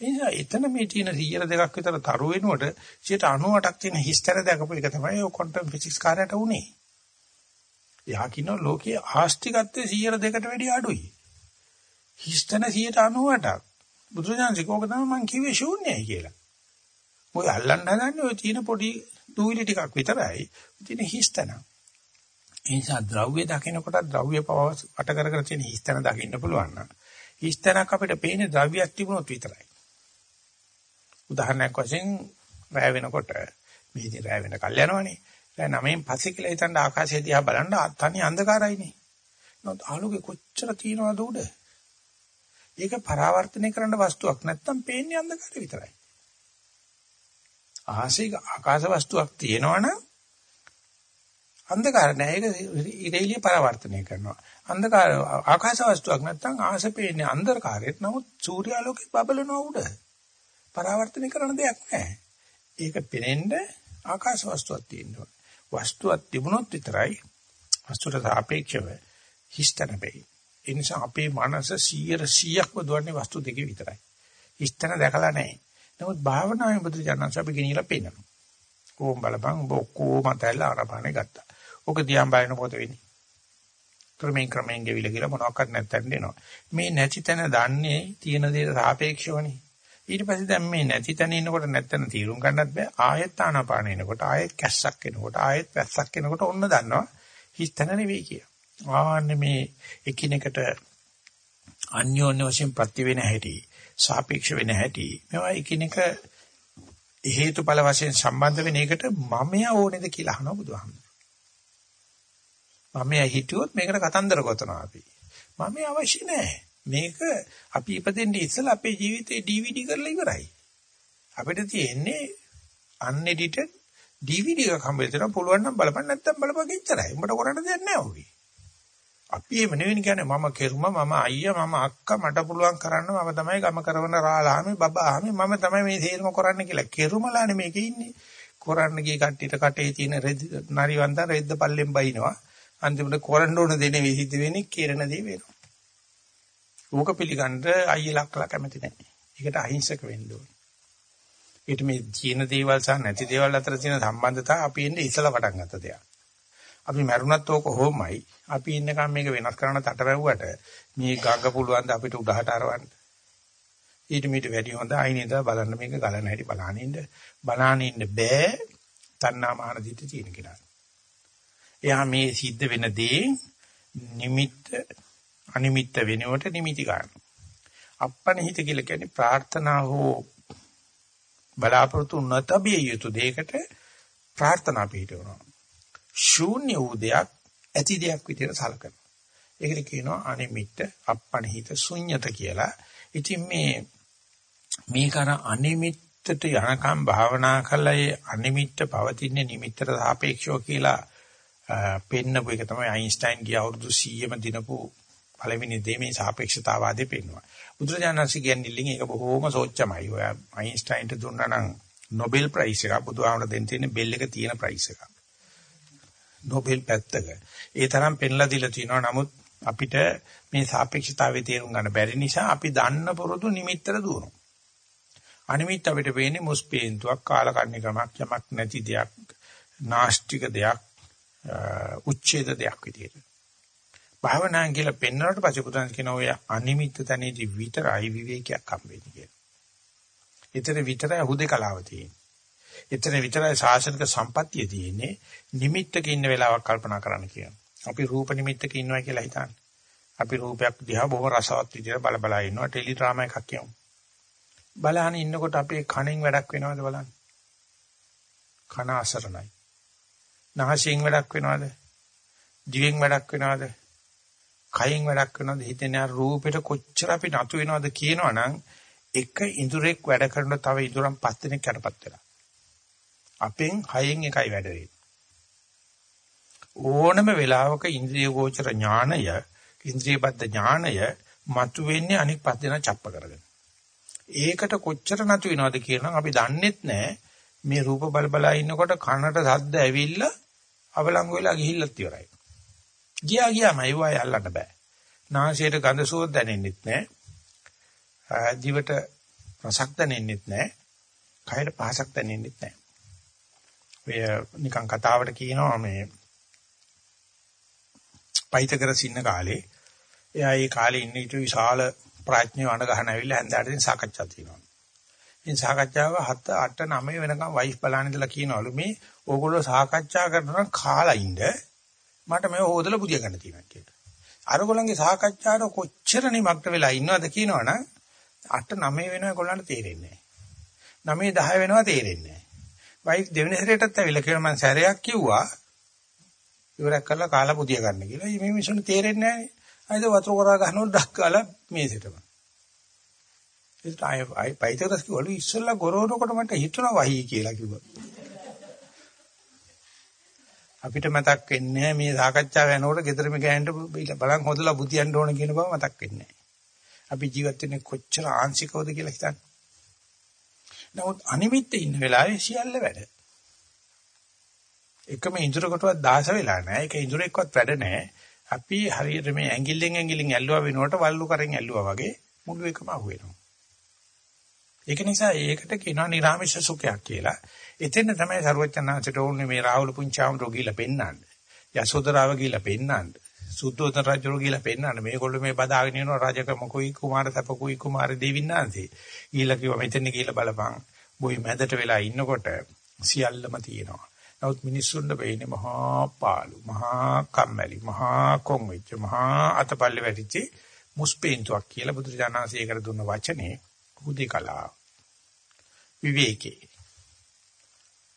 එනිසා එතන මේ තියෙන 100 දෙකක් විතර තරු වෙනකොට 98ක් තියෙන හිස්තර දැකපු එක තමයි ඔය ක්වොන්ටම් ෆිසික්ස් කාර්යයට උනේ. යා කියන ලෝකයේ ආස්තිකත්වයේ 100 දෙකට වැඩිය අඩුයි. හිස්තන 198ක්. බුදුරජාණන් කෝක තමයි මං කිව්වේ ශූන්‍යයි කියලා. ඔය අල්ලන්න හදන්නේ ඔය තියෙන පොඩි දූවිලි ටිකක් විතරයි. තියෙන හිස්තන. ඒ නිසා ද්‍රව්‍ය දකිනකොට ද්‍රව්‍ය පව වට කර කර තියෙන හිස්තන දකින්න පුළුවන් නම් හිස්තනක් අපිට පේන්නේ ද්‍රව්‍යයක් තිබුණොත් විතරයි. උදාහරණයක් වශයෙන් රැය වෙනකොට මේ ඉතින් රැය වෙන කල් යනවනේ. රැය 9න් පස්සේ කියලා හිතන්න ආකාශය දිහා බලන්න තනි අන්ධකාරයිනේ. නමුත් ආලෝකෙ කොච්චර තියනවද උඩ? ඒක පරාවර්තනය කරන්න වස්තුවක් නැත්තම් පේන්නේ අන්ධකාරය විතරයි. ආහසේ ආකාශ වස්තුවක් තියෙනවනම් අන්ධකාර නෑ ඒක ඉරේලිය පරාවර්තනය කරනවා. අන්ධකාර ආකාශ වස්තුවක් නැත්තම් ආහස පේන්නේ අන්ධකාරෙත් නමුත් සූර්යාලෝකෙත් බබලනවා උඩ. පරාවර්තනය කරන දෙයක් නෑ. ඒක පෙනෙන්න ආකාශ වස්තුවක් තියෙනවා. වස්තුවක් තිබුණොත් විතරයි වස්තුවට සාපේක්ෂව හිස්තන වෙයි. ඒ නිසා අපේ මනස 100%ක්ම දුවන්නේ වස්තු දෙකේ විතරයි. හිස්තන දැකලා නැහැ. නමුත් භාවනාවේ බුදුජානක අපි ගෙනියලා පෙන්නනවා. කොහොම බලපන් ඔබ ඔක්කොම තැල්ලා ආරපානේ ගත්තා. ඔක දිහා බලන මොකද වෙන්නේ? ක්‍රමයෙන් ක්‍රමයෙන් ගෙවිල කියලා මොනවාක්වත් නැත්තන් දෙනවා. මේ නැති තැන දන්නේ තියෙන දේට සාපේක්ෂවනේ. ඊට පස්සේ දැන් මේ නැති තැන ඉන්නකොට නැත්තන තීරුම් ගන්නත් බෑ. ආයෙත් ආනාපාන එනකොට ආයෙත් කැස්සක් එනකොට ආයෙත් වැස්සක් එනකොට ඔන්න දන්නවා හිස් තැන නෙවෙයි කියලා. ආන්නේ මේ එකිනෙකට අන්‍යෝන්‍ය වශයෙන් ප්‍රති වෙන හැටි සාපේක්ෂ වෙන හැටි මේවා එකිනෙක හේතුඵල වශයෙන් සම්බන්ධ වෙන එකට මමයා ඕනේද කියලා අහනවා බුදුහාමුදුරුවෝ. මමයා හිතුවොත් මේකට කතන්දර ගොතනවා අපි. මමයා අවශ්‍ය නැහැ. මේක අපි ඉපදෙන්නේ ඉස්සලා අපේ ජීවිතේ DVD කරලා ඉවරයි. අපිට තියෙන්නේ unedited DVD එකක් හම්බෙන්න පුළුවන් නම් බලපන් නැත්නම් බලපන් එච්චරයි. උඹට කරන්න දෙයක් නැහැ ඔබේ. අපි එහෙම නෙවෙයි කියන්නේ මම කෙරුම මම අයියා මම අක්කා මට පුළුවන් කරන්න මම තමයි ගම කරවන රාලාමි බබාමි මම තමයි මේ තේරම කරන්න කියලා කෙරුමලානේ මේකේ ඉන්නේ කරන්න ගිය කට්ටියට කටේ තියෙන නරිවන්දන් රෙද්ද පල්ලෙන් බයිනවා අන්තිමට කරන්න ඕන දේ නෙවෙයි සිද්ධ වෙන්නේ කෙරෙන දේ වෙනවා ඌක පිළිගන්න අයියලා අක්කලා කැමති නැහැ ඒකට අහිංසක වෙන්න ඕනේ ඊට මේ තියෙන දේවල් සහ නැති දේවල් අතර තියෙන සම්බන්ධතාව අපි ඉන්නේ ඉස්සලා පටන් ගත්ත දෙයක් අපි මැරුණත් ඕක කොහොමයි. අපි ඉන්නකම් මේක වෙනස් කරන්න තටවැව්වට මේ ගඟ පුළුවන් ද අපිට උඩහට අරවන්න. ඊට මීට වැඩි හොඳ අයිනේද බලන්න මේක ගලන හැටි බලන්න ඉන්න. බලන්න ඉන්න බෑ. තණ්හා මාන දිට තියෙන කෙනා. එයා මේ සිද්ධ වෙන දේ නිමිත්ත අනිමිත්ත වෙනකොට නිමිති ගන්න. අප්පනිහිත කියලා කියන්නේ ප්‍රාර්ථනා හෝ බලාපොරොත්තු නොතබිය යුතු දෙයකට ප්‍රාර්ථනා පිටවනවා. ශූන්‍ය වූ දෙයක් ඇති දෙයක් විදිහට සලකනවා. ඒකට කියනවා අනිමිත්ත, අප්පණහිත, ශුන්්‍යත කියලා. ඉතින් මේ මේක අර අනිමිත්තට යනකම් භාවනා කළා ඒ අනිමිත්ත පවතින්නේ නිමිත්තට සාපේක්ෂව කියලා පෙන්නපු එක තමයි අයින්ස්ටයින් ගිය අවුරුදු 100ම දිනපු පළවෙනි දේ මේ සාපේක්ෂතාවාදී පෙන්වනවා. බුදුරජාණන්සේ කියන්නේ ලිං ඒක බොහොම සෝච්චමයි. ඔය අයින්ස්ටයින්ට දුන්නා නම් නොබෙල් ප්‍රයිස් එක බුදුහාමර දෙන්න තියෙන බෙල් එක තියෙන ප්‍රයිස් එක. නොබෙල් පැත්තක. ඒ තරම් පෙන්ලා දීලා තිනවා. නමුත් අපිට මේ සාපේක්ෂතාවයේ තේරුම් ගන්න බැරි නිසා අපි දන්න පුරුදු නිමිත්තට දුවනවා. අනිමිත් අපිට වෙන්නේ මුස්පේන්තුවක් කාලකන්නිකමක් යමක් නැති දෙයක් නාස්තික දෙයක් උච්ඡේද දෙයක් විදියට. භාවනාන් කියලා පෙන්වනකොට පස්සේ පුතන් කියන ඔය අනිමිත් තැනේදී විතරයි විවේකයක් හම්බෙන්නේ කියලා. ඊතර විතරයි හුදේකලාව තියෙන්නේ. ඊතර විතරයි සාසනික සම්පත්තිය තියෙන්නේ. නිමිත්තක ඉන්න වෙලාවක් කල්පනා කරන්න කියන. අපි රූප නිමිත්තක ඉන්නවා කියලා හිතන්නේ. අපි රූපයක් දිහා බොහොම රසවත් විදියට බල බල ඉන්නවා ටෙලි ඩ්‍රාමා එකක් කියමු. බලහන් ඉන්නකොට අපේ කණෙන් වැඩක් වෙනවද බලන්න. කන අසරණයි. නහසෙන් වැඩක් වෙනවද? දිවෙන් වැඩක් වෙනවද? කයෙන් වැඩක් වෙනවද? හිතෙන රූපෙට කොච්චර අපි නතු වෙනවද කියනවනම් එක ඉඳුරෙක් වැඩ කරන තව ඉඳුරන් පස් දෙනෙක් යටපත් වෙලා. අපෙන් හයෙන් එකයි වැඩ වෙන්නේ. ඕනම වෙලාවක ඉන්ද්‍රිය ගෝචර ඥානය ඉන්ද්‍රියබද්ධ ඥානය මතු වෙන්නේ අනික් පස් දෙනා ڇප්ප කරගෙන. ඒකට කොච්චර නතු වෙනවද කියනවා අපි දන්නෙත් නෑ. මේ රූප බල බල ඉන්නකොට කනට ශබ්ද ඇවිල්ලා අවලංගු වෙලා ගිහිල්ලත් ඉවරයි. ගියා ගියාම ඒවයි අල්ලන්න බෑ. නාසයට ගඳ සුවඳ දැනෙන්නෙත් නෑ. දිවට රසක් දැනෙන්නෙත් නෑ. කයට පහසක් දැනෙන්නෙත් නෑ. ඔය නිකන් කතාවට කියනවා මේ පයිතකර සින්න කාලේ එයා ඒ කාලේ ඉන්න ඊට විශාල ප්‍රඥාව අඬ ගහන ඇවිල්ලා හැන්දෑට සාකච්ඡා තියෙනවා. ඉතින් සාකච්ඡාව 7 8 9 වෙනකම් වයිෆ් බලන්න ඉඳලා කියනවලු මේ ඕගොල්ලෝ සාකච්ඡා කරනවා කාලා ඉන්න මට මේ හොදලා බුදිය ගන්න තියෙනවා කියලා. අරගොල්ලන්ගේ සාකච්ඡාවට කොච්චර නිමග්න වෙලා ඉන්නවද කියනවනම් 8 9 වෙනවා ඒගොල්ලන්ට තේරෙන්නේ නැහැ. 9 10 වෙනවා තේරෙන්නේ නැහැ. වයිෆ් දෙවෙනි සැරේටත් ඇවිල්ලා කියලා මම සැරයක් කිව්වා ඉවරක් කරලා කාලා බුදිය ගන්න කියලා. මේ මිනිස්සුන්ට තේරෙන්නේ නැහැ. අයිද වතුර කරා ගන්නකොට ඩක් කාලා මේසෙටම. ඒත් ආය ආය පයිතරස් කිව්වලු ඉස්සෙල්ලා ගොරවනකොට මට හිතුණා වහී කියලා කිව්වා. අපිට මතක් වෙන්නේ මේ සාකච්ඡාව යනකොට ගෙදරම ගෑනට බලන් හොදලා බුතියන්න ඕන කියන බව මතක් වෙන්නේ අපි ජීවත් වෙන්නේ කොච්චර ආංශිකවද කියලා හිතන්න. නමුත් අනිමිත්ත ඉන්න වෙලාවේ සියල්ල වැඩ. එකම ඉඳුරකටවත් දාස වෙලා නැහැ. ඒක ඉඳුරෙක්වත් වැඩ නැහැ. අපි හරියට මේ ඇඟිල්ලෙන් ඇඟිල්ලෙන් ඇල්ලුවා වෙනකොට වල්ලු කරෙන් ඇල්ලුවා වගේ මුළු එකම අහුවෙනවා. ඒක නිසා ඒකට කියනවා නිර්ාමිෂ සුඛයක් කියලා. එතෙන් තමයි සරුවචනාංශට ඕනේ මේ රාහුල පුංචාම රෝගීලා පෙන්නන්න. යසෝදරාව ගිහිලා පෙන්නන්න. සුද්ධෝදන රජුරු ගිහිලා පෙන්නන්න. මේගොල්ලෝ මේ බදාගෙන යනවා රාජකම කුයි කුමාර සපකුයි කුමාර දෙවින්නාන්සේ. ගිහිලා කිව්වා මෙතන ගිහිලා බලපන්. බොයි මැදට වෙලා ඉන්නකොට සියල්ලම තියෙනවා. නමුත් මිනිස්සුන්ට වෙන්නේ මහා පාළු, මහා කම්මැලි, මහා කොන් වෙච්ච, මහා අතපල්ලේ වැටිච්ච මුස්පේන්තුවක් කියලා බුදුරජාණන්සේ කර දුන්න වචනේ හුදේකලා විවේකේ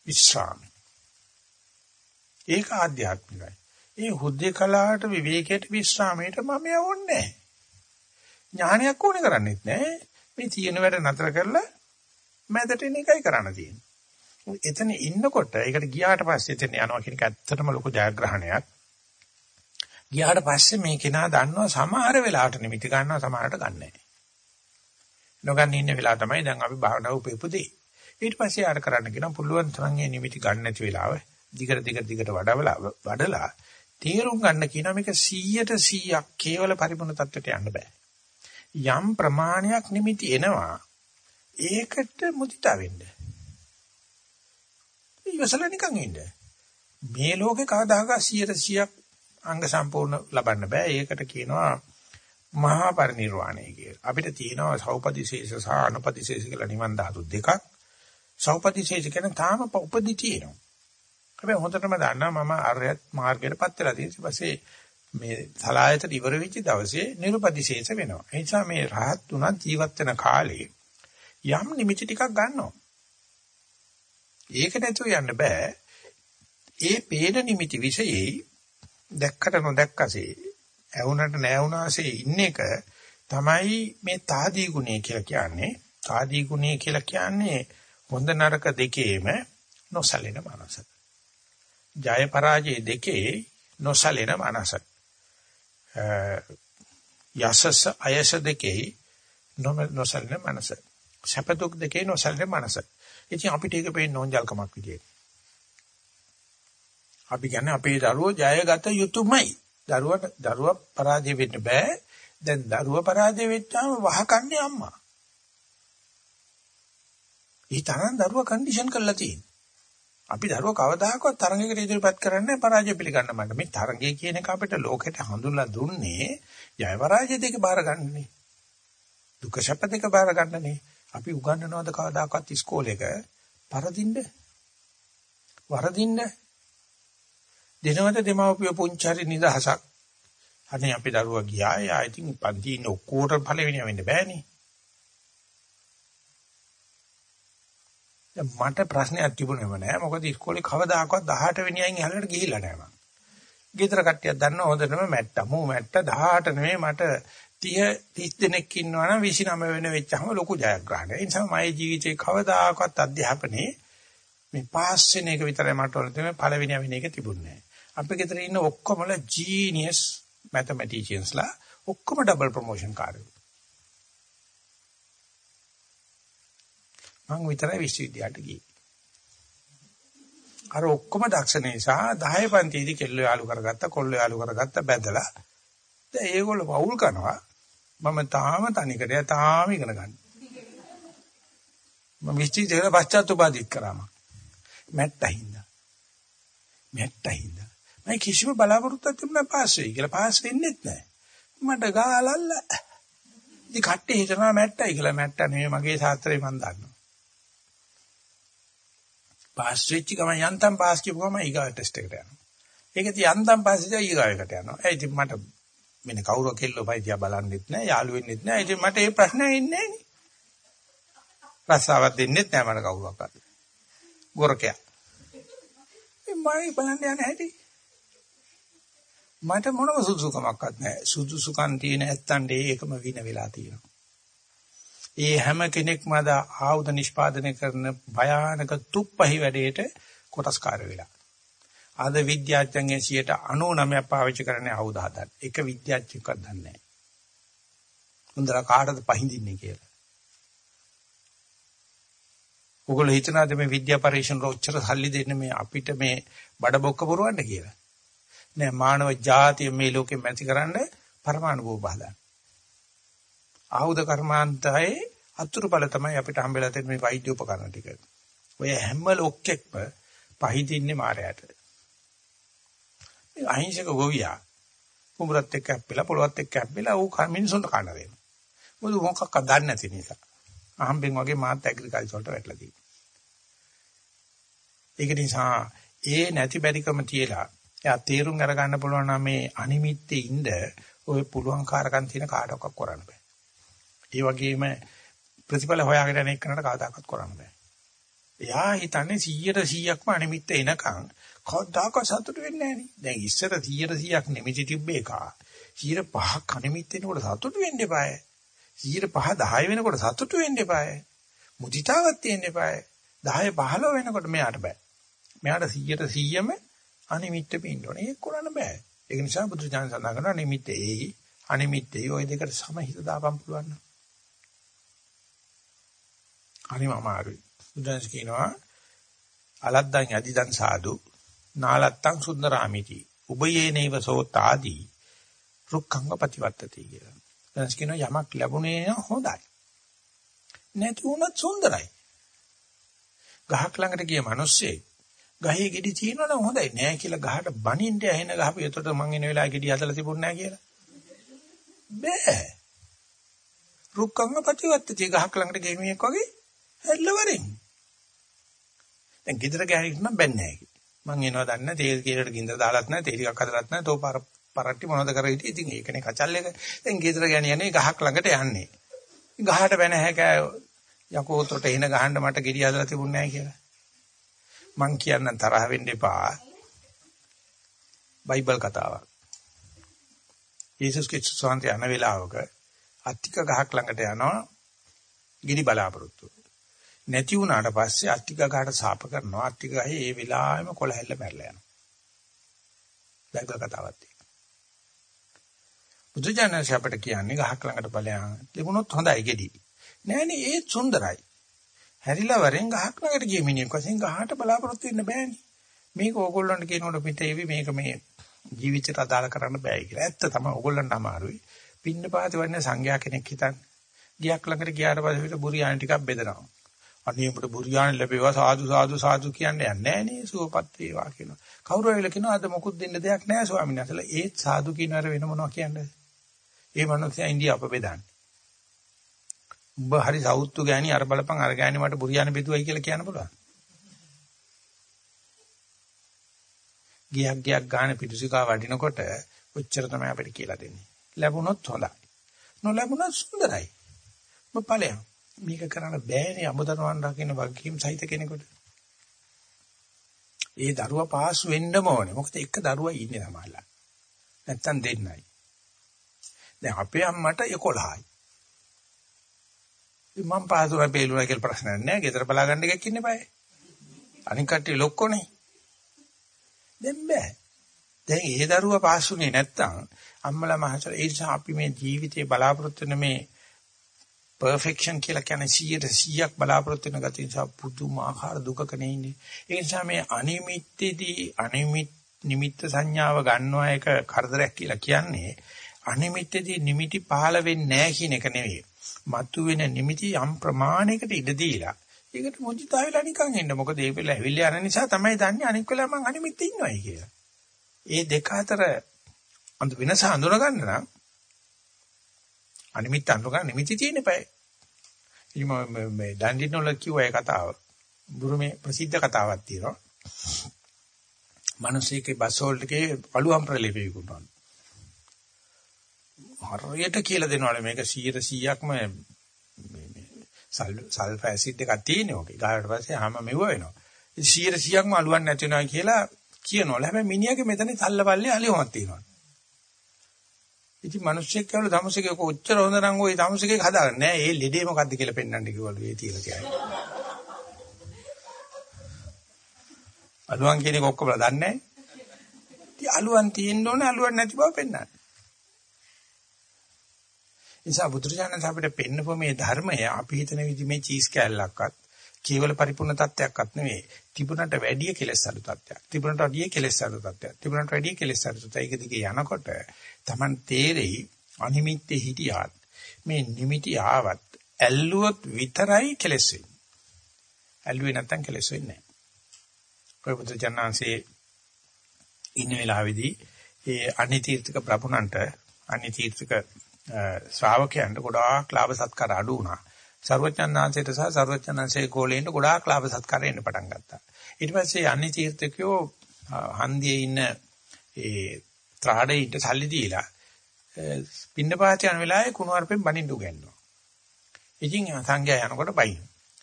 විශ්‍රාම ඒක ආධ්‍යාත්මිකයි. ඒ හුදේකලාට විවේකයට විශ්‍රාමයට මම යවන්නේ ඥානයක් ඕනේ කරන්නේත් නැහැ. මේ තියෙන වැඩ නතර කරලා මැදට එන එකයි කරන්න තියෙන්නේ. එතන ඉන්නකොට ඒකට ගියාට පස්සේ එතන යනවා කියන එක ඇත්තටම ලොකු ජයග්‍රහණයක්. ගියාට පස්සේ මේ කෙනා දන්නවා සමහර වෙලාවට නිමිති ගන්නවා සමහරට ගන්නෑ. නොගන්න ඉන්න වෙලාව තමයි දැන් අපි භාවනාව උපෙපුදී. ඊට පස්සේ ආර කරන්න කියන පුළුවන් තරම් මේ නිමිති ගන්න නැති වෙලාව දිගට දිගට දිගට වඩවලා වඩලා තීරුම් ගන්න කියන මේක 100ට 100ක් කේවල පරිපූර්ණ තත්ත්වයට යන්න බෑ. යම් ප්‍රමාණයක් නිමිති එනවා ඒකට මුදිතා වෙන්න. ඉවසලා නිකන් ඉන්න. මේ ලෝකේ කවදාකවත් 100%ක් අංග සම්පූර්ණ ලබන්න බෑ. ඒකට කියනවා මහා පරිනිර්වාණය කියලා. අපිට තියෙනවා සෞපදිශේෂ සහ අනුපදිශේෂ කියලා නිවන් ධාතු දෙකක්. සෞපදිශේෂ කියන තාම උපදි තියෙනවා. හැබැයි හොඳටම දන්නවා මම අරයත් මාර්ගයටපත් වෙලා තියෙන ඊපස්සේ මේ සලායතට ඉවර වෙච්ච දවසේ නිරුපදිශේෂ වෙනවා. ඒ නිසා මේ රහත් තුනක් ජීවත් වෙන කාලේ යම් නිමිති ටිකක් ගන්නවා. ඒක නැතුව යන්න බෑ. ඒ පේන නිමිති විශේෂයි දැක්කට නොදැක්කසේ ඇවුනට නැවුනාසේ ඉන්න එක තමයි මේ తాදී ගුණය කියලා කියන්නේ. తాදී ගුණය කියලා කියන්නේ හොඳ නරක දෙකේම නොසලෙන මනස. ජය පරාජය දෙකේ නොසලෙන මනස. යසස අයස දෙකේ නොසලෙන මනස. සැප දුක් දෙකේ නොසලෙන මනස. ඉතින් අපිට ඒක පේන්නේ නෝන්ජල්කමක් විදියට. අපි කියන්නේ අපේ දරුවෝ ජයගත යුතුයමයි. දරුවට දරුවා පරාජය වෙන්න බෑ. දැන් දරුවා පරාජය වෙච්චාම වහකන්නේ අම්මා. ඒ තරම් දරුවා කන්ඩිෂන් කරලා තියෙනවා. අපි දරුවා කවදාකවත් තරඟයකට ඉදිරියපත් කරන්නේ පරාජය පිළිගන්න මට. මේ තරඟය කියන එක අපිට ලෝකෙට හඳුන්ලා දුන්නේ ජය පරාජය දෙක බාර ගන්නනේ. දුක සැප දෙක බාර ගන්නනේ. අපි උගන්වනවද කවදාකවත් ඉස්කෝලේක පරදින්න වරදින්න දිනවල දෙමව්පිය පුංචාරි නිදහසක් අනේ අපි දරුවා ගියා එයා ඉතින් පන්ති ඉන්න ඔක්කොට පළවෙනිය වෙන්න බෑනේ දැන් මට ප්‍රශ්නයක් තිබුණේම නෑ මොකද ඉස්කෝලේ කවදාකවත් 18 වෙනි අයින් ඉහළට ගිහිල්ලා නෑ මම. ගෙදර කට්ටියක් දන්න හොඳටම මැට්ටා මූ මැට්ටා 18 නෙමෙයි මට 30 30 දෙනෙක් ඉන්නවා නම් 29 වෙන වෙච්චාම ලොකු ජයග්‍රහණයක්. ඒ නිසා මගේ ජීවිතේ කවදාකවත් අධ්‍යාපනයේ මේ පාස් වෙන එක විතරයි මට ඕන තියෙන්නේ පළවෙනි වෙන එක තිබුණේ නෑ. අපේ ගෙදර ඉන්න ඔක්කොමල ජීනියස් මැතමැටිෂියන්ස්ලා ඔක්කොම ඩබල් ප්‍රොමෝෂන් කාර්යෝ. මම විතරයි විශ්වවිද්‍යාලයට ගියේ. අර ඔක්කොම දක්ෂ නිසා 10 පන්තියේදී කෙල්ල යාලු කරගත්ත කොල්ල යාලු කරගත්ත බැදලා දැන් ඒගොල්ලෝ පවුල් කරනවා මම තාම තනිකර තාම ඉගෙන ගන්න. මම විශ්වවිද්‍යාලේ පශ්චාත්තුපාදිත් කරාම මැට්ටහින්ද මැට්ටහින්ද මම කිසිම බලාපොරොත්තුවක් තිබුණා පාස් වෙයි කියලා පාස් වෙන්නෙත් නැහැ. මට ගාලල්ල. ඉතින් කට්ටිය හිතනවා මැට්ටයි කියලා මැට්ට නෙමෙයි මගේ ශාස්ත්‍රය මම දන්නවා. පාස් වෙච්ච ගමන් යන්තම් පාස් කියපු ගමන් ඊගාව ටෙස්ට් එකට යනවා. ඒක ඉතින් යන්තම් පාස් ඉතින් ඊගාවකට යනවා. ඒ ඉතින් මට මෙන්න කවුරු කෙල්ලෝ බයි තියා බලන්නෙත් නෑ යාළු වෙන්නෙත් නෑ. ඉතින් මට ඒ ප්‍රශ්නේ ඉන්නේ නෑනේ. රස්සාවක් දෙන්නෙත් නෑ මට කවුරක්වත්. ගොරකයා. මම බලන්න යන්නේ හැටි. මට මොනම සුදුසුකමක්වත් නැහැ. සුදුසුකම් තියෙන ඇත්තන්ට ඒකම වින වෙලා තියෙනවා. ඒ හැම කෙනෙක්ම අද ආයුධ නිෂ්පාදනය කරන භයානක තුප්පහි වැඩේට කොටස්කාර වෙලා. අද විද්‍යාඥයන් 99ක් පාවිච්චි කරන්නේ ආයුධ හදන්න. එක විද්‍යාඥයෙක්වත් දන්නේ නැහැ. හොඳට කාටද පහඳින්නේ කියලා. ඔගොල්ලෝ හිතනවාද මේ විද්‍යා පරීක්ෂණ වල ඔච්චර සල්ලි දෙන්න මේ අපිට මේ බඩ බොක්ක පුරවන්න කියලා? නෑ මානව ජාතිය මේ ලෝකෙ මැති කරන්න පරමාණු බෝම්බ හදන්න. ආයුධ කර්මාන්තයේ අතුරුඵල තමයි අපිට හම්බෙලා තියෙන මේ වෛද්‍ය උපකරණ ටික. ඔය හැම ලොක්කෙක්ම පහදින්නේ මායයට. මේ අහිංසක ගොවියා කුඹරත් එක්ක ඇප්පිලා පොළොවත් එක්ක ඇප්පිලා ඌ මිනිසුන්ට කන දෙනවා. මොකද මොකක්ද දන්නේ නැති නිසා. අහම්බෙන් වගේ මාත් ඇග්‍රිකල්චර් වලට වැටලා තියෙනවා. ඒක නිසා ඒ නැති බැරිකම තියලා එයා තීරුම් අරගන්න පුළුවන් නම් මේ අනිමිත්තේ ඉඳ ඔය පුළුවන් කාරකම් තියෙන කාටවත් කරන්න බෑ. ඒ වගේම ප්‍රතිඵල හොයාගෙන යන එකනට කවදාකවත් කරන්න බෑ. එයා හිතන්නේ 100ට 100ක්ම අනිමිත්ත එනකන් කවදාකවත් සතුට වෙන්නේ නැහැ නේ. දැන් ඉස්සර 100ට 100ක් නිමිති තිබ්බ එක 105ක් අනිමිත්ත එනකොට සතුට වෙන්න එපාය. 105 10 වෙනකොට සතුට වෙන්න එපාය. මුදිතාවක් තියෙන්න එපාය. 10 15 වෙනකොට මෙයාට බෑ. මෙයාට 100ට 100ම අනිමිත්ත පින්න ඕනේ. ඒක කරන්න බෑ. ඒක නිසා බුදුචානන් සඳහන් කරනවා නිමිත්ත ඒයි අනිමිත්ත ඒ ඔය දෙකට සමහිත දාපම් පුළුවන් නම්. අනිම අමාරුයි. බුදුන්ස් කියනවා අලද්දන් යදිදන් සාදු නාලත්තං සුන්දරාමිති. උබයේනේව සෝතාදී රුක්ඛංග ප්‍රතිවත්තති කියලා. බුදුන්ස් කියනවා යමක් ලැබුණේ හොඳයි. නැති වුණත් සුන්දරයි. ගහක් ළඟට ගිය මිනිස්සේ ගහේ ගෙඩි තියෙනවා නම් හොඳයි නෑ කියලා ගහට බනින්න ඇහෙන ගහපු එතකොට මං එන වෙලාවේ ගෙඩි හදලා තිබුණ නෑ කියලා. බෑ. රුක්කංග ප්‍රතිවත්තති ගහක් ළඟට ගෙමියෙක් වගේ හැල්ලවරින්. දැන් ගෙදර ගෑනිට නම් බැන්නේ නැහැ. මං එනවා දන්න තේල් කීලට ගින්දර දාලත් නැහැ තේ ටිකක් හදලත් නැහැ තෝ පාර පරට්ටි මොනවද කරේ ඉතින් ඉතින් ඒකනේ කචල් එක. දැන් ගෙදර ගෑනියනේ ගහක් ළඟට යන්නේ. ගහට බැන හැකෑ යකෝතොට එන ගහන්න මට ගෙඩි හදලා තිබුණ නැහැ කියලා. මං කියන්න තරහ වෙන්න එපා. බයිබල් කතාවක්. යේසුස් ක්‍රිස්තුස් වහන්සේ යන වෙලාවක අත්තික ගහක් ළඟට යනවා ගිනි බලාපොරොත්තු. නැති වුණාට පස්සේ අත්තික ගහට සාප කරනවා. අත්තික ගහේ ඒ වෙලාවෙම කොළ හැල්ල මැරලා යනවා. බයිබල් කතාවක් තියෙනවා. බුදුජානක අපට කියන්නේ ගහක් ළඟට ඵලයන් තිබුණොත් හොඳයි ගෙඩි. නෑනේ ඒත් සුන්දරයි. හැරිලා වරෙන් ගහක් ළඟට ගිය මිනිහෙක් වශයෙන් ගහට බලාපොරොත්තු වෙන්න බෑනේ. මේක ඕගොල්ලන්ට කියනකොට පිටේවි මේක මේ ජීවිතයට අදාළ කරන්න බෑ කියලා. ඇත්ත තමයි ඕගොල්ලන්ට අමාරුයි. පින්න පාති වන්නේ සංඝයා කෙනෙක් හිතන්නේ. ගියක් ළඟට ගියාට පස්සේ පිට බුරියානි ටිකක් බෙදනවා. අනේ උඹට බුරියානි ලැබේවා සාදු සාදු සාදු කියන්නේ නැහැ නේ සුවපත් වේවා කියනවා. කවුරු හරි කියනවා අද මොකුත් දෙන්න දෙයක් නැහැ ස්වාමීන් වහන්සේලා. ඒත් සාදු කියනවර වෙන මොනවා කියන්නේ? ඒ මනුස්සයා ඉන්දියාව අප බෙදන්නේ. උඹ හරි සෞත්තු ගෑණි අර බලපන් අර ගෑණි මට බුරියානි බෙදුවයි කියලා කියන්න පුළුවන්. ගියක් ගියක් ගන්න පිටුසිකා වඩිනකොට ඔච්චර තමයි අපිට කියලා දෙන්නේ. ලැබුණොත් හොඳයි. නොලැබුණොත් සුන්දරයි. ඔබ ඵලයන්. මේක කරන්න බෑනේ අමුදරුවන් රකින්න වගකීම් සහිත කෙනෙකුට. ඒ දරුවා පාස් වෙන්නම ඕනේ. මොකද එක දරුවා ඉන්නේ තමයි. නැත්තම් දෙන්නයි. දැන් අපේ අම්මට 11යි. මම පාස් වුණා බේලුණා කියලා ප්‍රශ්නයක් නෑ. ගෙදර බලා ගන්න එකක් ඉන්න බෑ. අනික කට්ටිය ලොක්කොනේ. දැන් බෑ. දැන් ඒ දරුවා පාස් වුණේ නැත්තම් අම්මලා මහසල ඒ නිසා අපි මේ ජීවිතේ බලාපොරොත්තු වෙන මේ පර්ෆෙක්ෂන් කියලා කියන්නේ 100ක් බලාපොරොත්තු වෙන ගතිය නිසා පුදුමාකාර දුකක නෙන්නේ. ඒ නිසා මේ අනිමිත්තේදී අනිමිත් නිමිත්ත සංඥාව ගන්නවා එක කරදරයක් කියලා කියන්නේ අනිමිත්තේදී නිමිටි පහළ වෙන්නේ නැහැ කියන එක නෙවෙයි. මතු වෙන නිමිටි යම් ප්‍රමාණයකට ඉඩ දීලා ඒකට මොජිතා වෙලා නිකන් ඉන්න. මොකද ඒ වෙලාව ඇවිල්ලා යන නිසා තමයි දන්නේ අනික් වෙලාව මං අනිමිත්තේ ඉන්නවයි කියලා. ඒ දෙක අතර අන්ත වෙනස හඳුන ගන්න නම් අනිමිත් අනුගා නිමිති තියෙන බෑ. ඉතින් මම මේ ඩන්ඩිනෝල කිව්ව ඒ කතාව. බුරුමේ ප්‍රසිද්ධ කතාවක් තියෙනවා. මිනිස්සෙක්ගේ බස් හෝල්ඩ් එකේ අලුවම් ප්‍රලේපය විකුණනවා. හරියට කියලා දෙනවලු මේක 100%ක්ම මේ සල්ෆර් ඇසිඩ් එකක් තියෙනවා. ඒක ගාවට පස්සේ ආම මෙව වෙනවා. 100%ක්ම අලුවන් නැති වෙනවා කියලා කියනවලු. හැබැයි මිනිහාගේ මෙතන තල්ලපල්ලේ අලියොමක් තියෙනවා. ඉතින් මිනිස්සෙක් කියවල ධම්සකේ කොච්චර හොඳ නම් ওই ධම්සකේ හදාගන්න නෑ. ඒ ලෙඩේ මොකද්ද කියලා පෙන්වන්න කිව්වලු ඒ තියලා කියන්නේ. අලුවන් කියන එක ඔක්කොම දන්නේ නෑ. ඉතින් අලුවන් තියෙන්න ඕනේ අලුවන් නැති බව පෙන්වන්න. නිසා බුදුරජාණන් අපිට පෙන්නපු මේ ධර්මය අපි හිතන විදි මේ චීස් කෑල්ලක්වත් කේවල පරිපූර්ණ තත්ත්වයක්වත් නෙවෙයි. තිබුණට වැඩිය කෙලස් අඩු තත්ත්වයක්. තිබුණට වැඩිය කෙලස් අඩු තත්ත්වයක්. තිබුණට වැඩිය කෙලස් අඩු තත්ත්වයක්. ඒක දිගේ යනකොට Taman තේරෙයි අනිමිත්තේ හිටියාත් මේ නිමිටි ආවත් ඇල්ලුවොත් විතරයි කෙලස් වෙන්නේ. ඇල්ලුවේ නැත්තම් කෙලස් වෙන්නේ නැහැ. ඔය බුදුචන්නාංශේ ඉන්න වෙලාවේදී ඒ අනිතීර්ථක ප්‍රභුණන්ට අනිතීර්ථක ශ්‍රාවකයන්ට ගොඩාක් ලාභ සත්කාර අඩු වුණා. සර්වඥාන්සේට සහ සර්වඥාන්සේ ගෝලෙන්ට ගොඩාක් ලාභ සත්කාර එන්න පටන් ගත්තා. ඊට පස්සේ අනිත් තීර්ථකයෝ හන්දියේ ඉන්න ඒ ත්‍රාඩේට සල්ලි දීලා පින්නපාත යන වෙලාවේ කුණුවarpෙන් බණින්න උගන්වනවා. ඉතින් සංඝයා යනකොට බයින.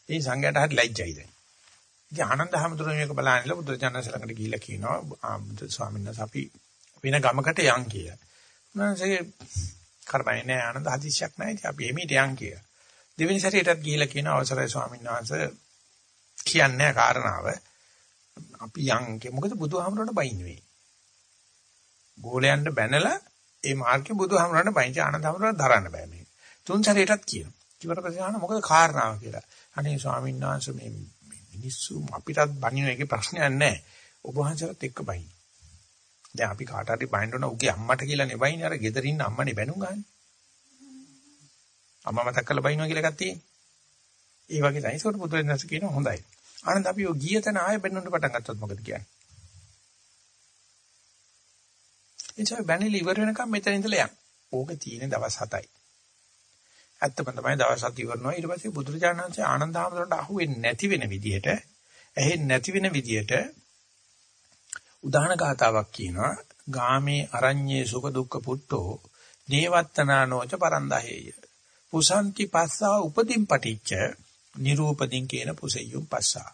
ඒ සංඝයාට හරි ලැජ්ජයි දැන්. ඉතින් ආනන්ද හැමතුරුම මේක බලන්නලා බුදුරජාණන් ශ්‍රලකට ගිහිල්ලා කියනවා බුදු ස්වාමීන් වහන්සේ අපි වෙන ගමකට යන් කියලා. උන්වහන්සේ කරබයි නෑ ආනන්ද හදිසියක් නෑ ඉතින් අපි එමෙට යන් කියලා. දෙවෙනි සැරේටත් ගිහිල්ලා කියන අවසරයි ස්වාමීන් වහන්සේ කියන්නේ කාරණාව අපි යන් කිය මොකද බුදුහාමරණ බයින්නේ. ගෝලයන්ට බැනලා ඒ මාර්ගේ බුදුහාමරණ බයින්ච ආනන්දහාමරණ දරන්න බෑ මේ. තුන් සැරේටත් කියනවා. ඊට පස්සේ අහන මොකද කාරණාව කියලා. අනේ ස්වාමීන් වහන්සේ මේ මිනිස්සු අපිටත් බනින එකේ ප්‍රශ්නයක් නැහැ. ඔබ වහන්සේට එක්ක බයින්. දැන් අපි කාට හරි බයින්න ඕන උගේ අම්මට කියලා නේ බයින්නේ අර ගෙදර ඉන්න අම්මනේ බැනුම් ගන්න. අම්මා මතක් කරලා බයින්නවා කියලා එකක් තියෙන්නේ. ඒ වගේ තමයි ඒකට බුදුරජාණන් කියනවා හොඳයි. ආනන්ද අපි ඔය ගිය තැන ආයෙ බැන්නොත් පටන් ගත්තොත් මොකද කියන්නේ? එනිසා බැනිලි ඉවර වෙනකම් මෙතන ඉඳලා යන්න. ඕක තියෙන දවස් 7යි. ඇත්තම තමයි දවස් 7 ඉවරනවා. ඊට පස්සේ බුදුරජාණන් වහන්සේ ආනන්ද හැමදෙරට අහුවෙන්නේ නැති වෙන විදිහට, ඇහෙන්නේ නැති වෙන විදිහට උදාහරණ ගාතාවක් කියනවා. ගාමේ අරඤ්ඤේ සුඛ දුක්ඛ පුට්ටෝ නේවත්තනානෝච පරන්දහේය. පුසන්ති පස්සා උපදීන් පටිච්ච නිරූපදීන් කියන පුසෙය්‍යුම් පස්සා.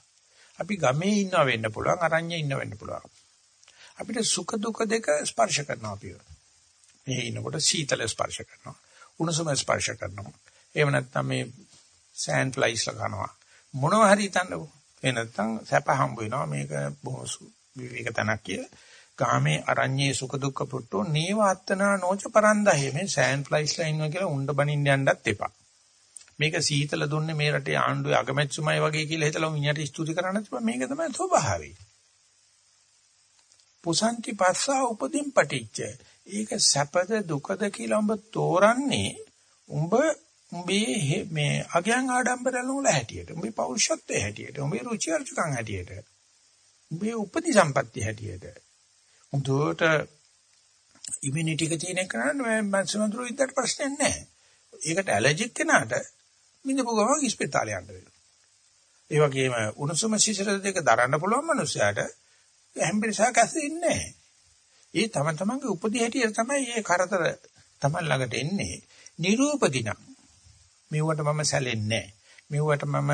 අපි ගමේ ඉන්න වෙන්න පුළුවන් අරඤ්ඤේ ඉන්න වෙන්න පුළුවන්. අපිට සුඛ දුක දෙක ස්පර්ශ කරනවා අපිව. මේ ඉන්නකොට සීතල ස්පර්ශ කරනවා. උණුසුම ස්පර්ශ කරනවා. එහෙම නැත්නම් මේ සෑන්ඩ් ෆ්ලයිස් ලගනවා. මොනවා හරි හිතන්නකෝ. ඒ නැත්නම් සැප හම්බ වෙනවා මේක බොහොම විවේක තනක් කියලා. කාමේ අරඤ්ඤේ සුඛ දුක්ඛ පුට්ටෝ නේව අත්තනා නොච පරන්දහේ මේ සෑන්ඩ් ෆ්ලයිස්ලා ඉන්නවා කියලා උණ්ඩ බනින්න යන්නත් එපා. මේක සීතල දුන්නේ මේ රටේ ආණ්ඩුවේ අගමැතිතුමයි වගේ කියලා හිතලා මිනිහට ස්තුති කරන්න තිබා මේක තමයි ස්වභාවය. පුසන්ති පස්සා උපදින් පටිච්ච. ඒක සැපද දුකද කියලා උඹ තෝරන්නේ උඹ උඹේ මේ අගයන් ආඩම්බරයන් වල හැටියට උඹේ පෞරුෂත්වයේ හැටියට උඹේ රුචි අරුචිකම් හැටියට උඹේ උපදි සම්පත්‍ය හැටියට උන්ට ඉමුනිටි එක තියෙන කරන්නේ මන්සමඳුරු විද්‍යාවට ප්‍රශ්නයක් නැහැ. ඒකට ඇලර්ජික් කෙනාට මිදපු ගමන් ඉස්පිතාලේ යන්න වෙනවා. ඒ වගේම උණුසුම සිසිල දෙක දරන්න පුළුවන් මනුස්සයාට හැම්බෙරිසා කැසෙන්නේ නැහැ. ඒ තම තමන්ගේ උපදී හැටියට තමයි මේ කරදර තමන් ළඟට එන්නේ. නිරූපදින. මෙවට මම සැලෙන්නේ මෙවට මම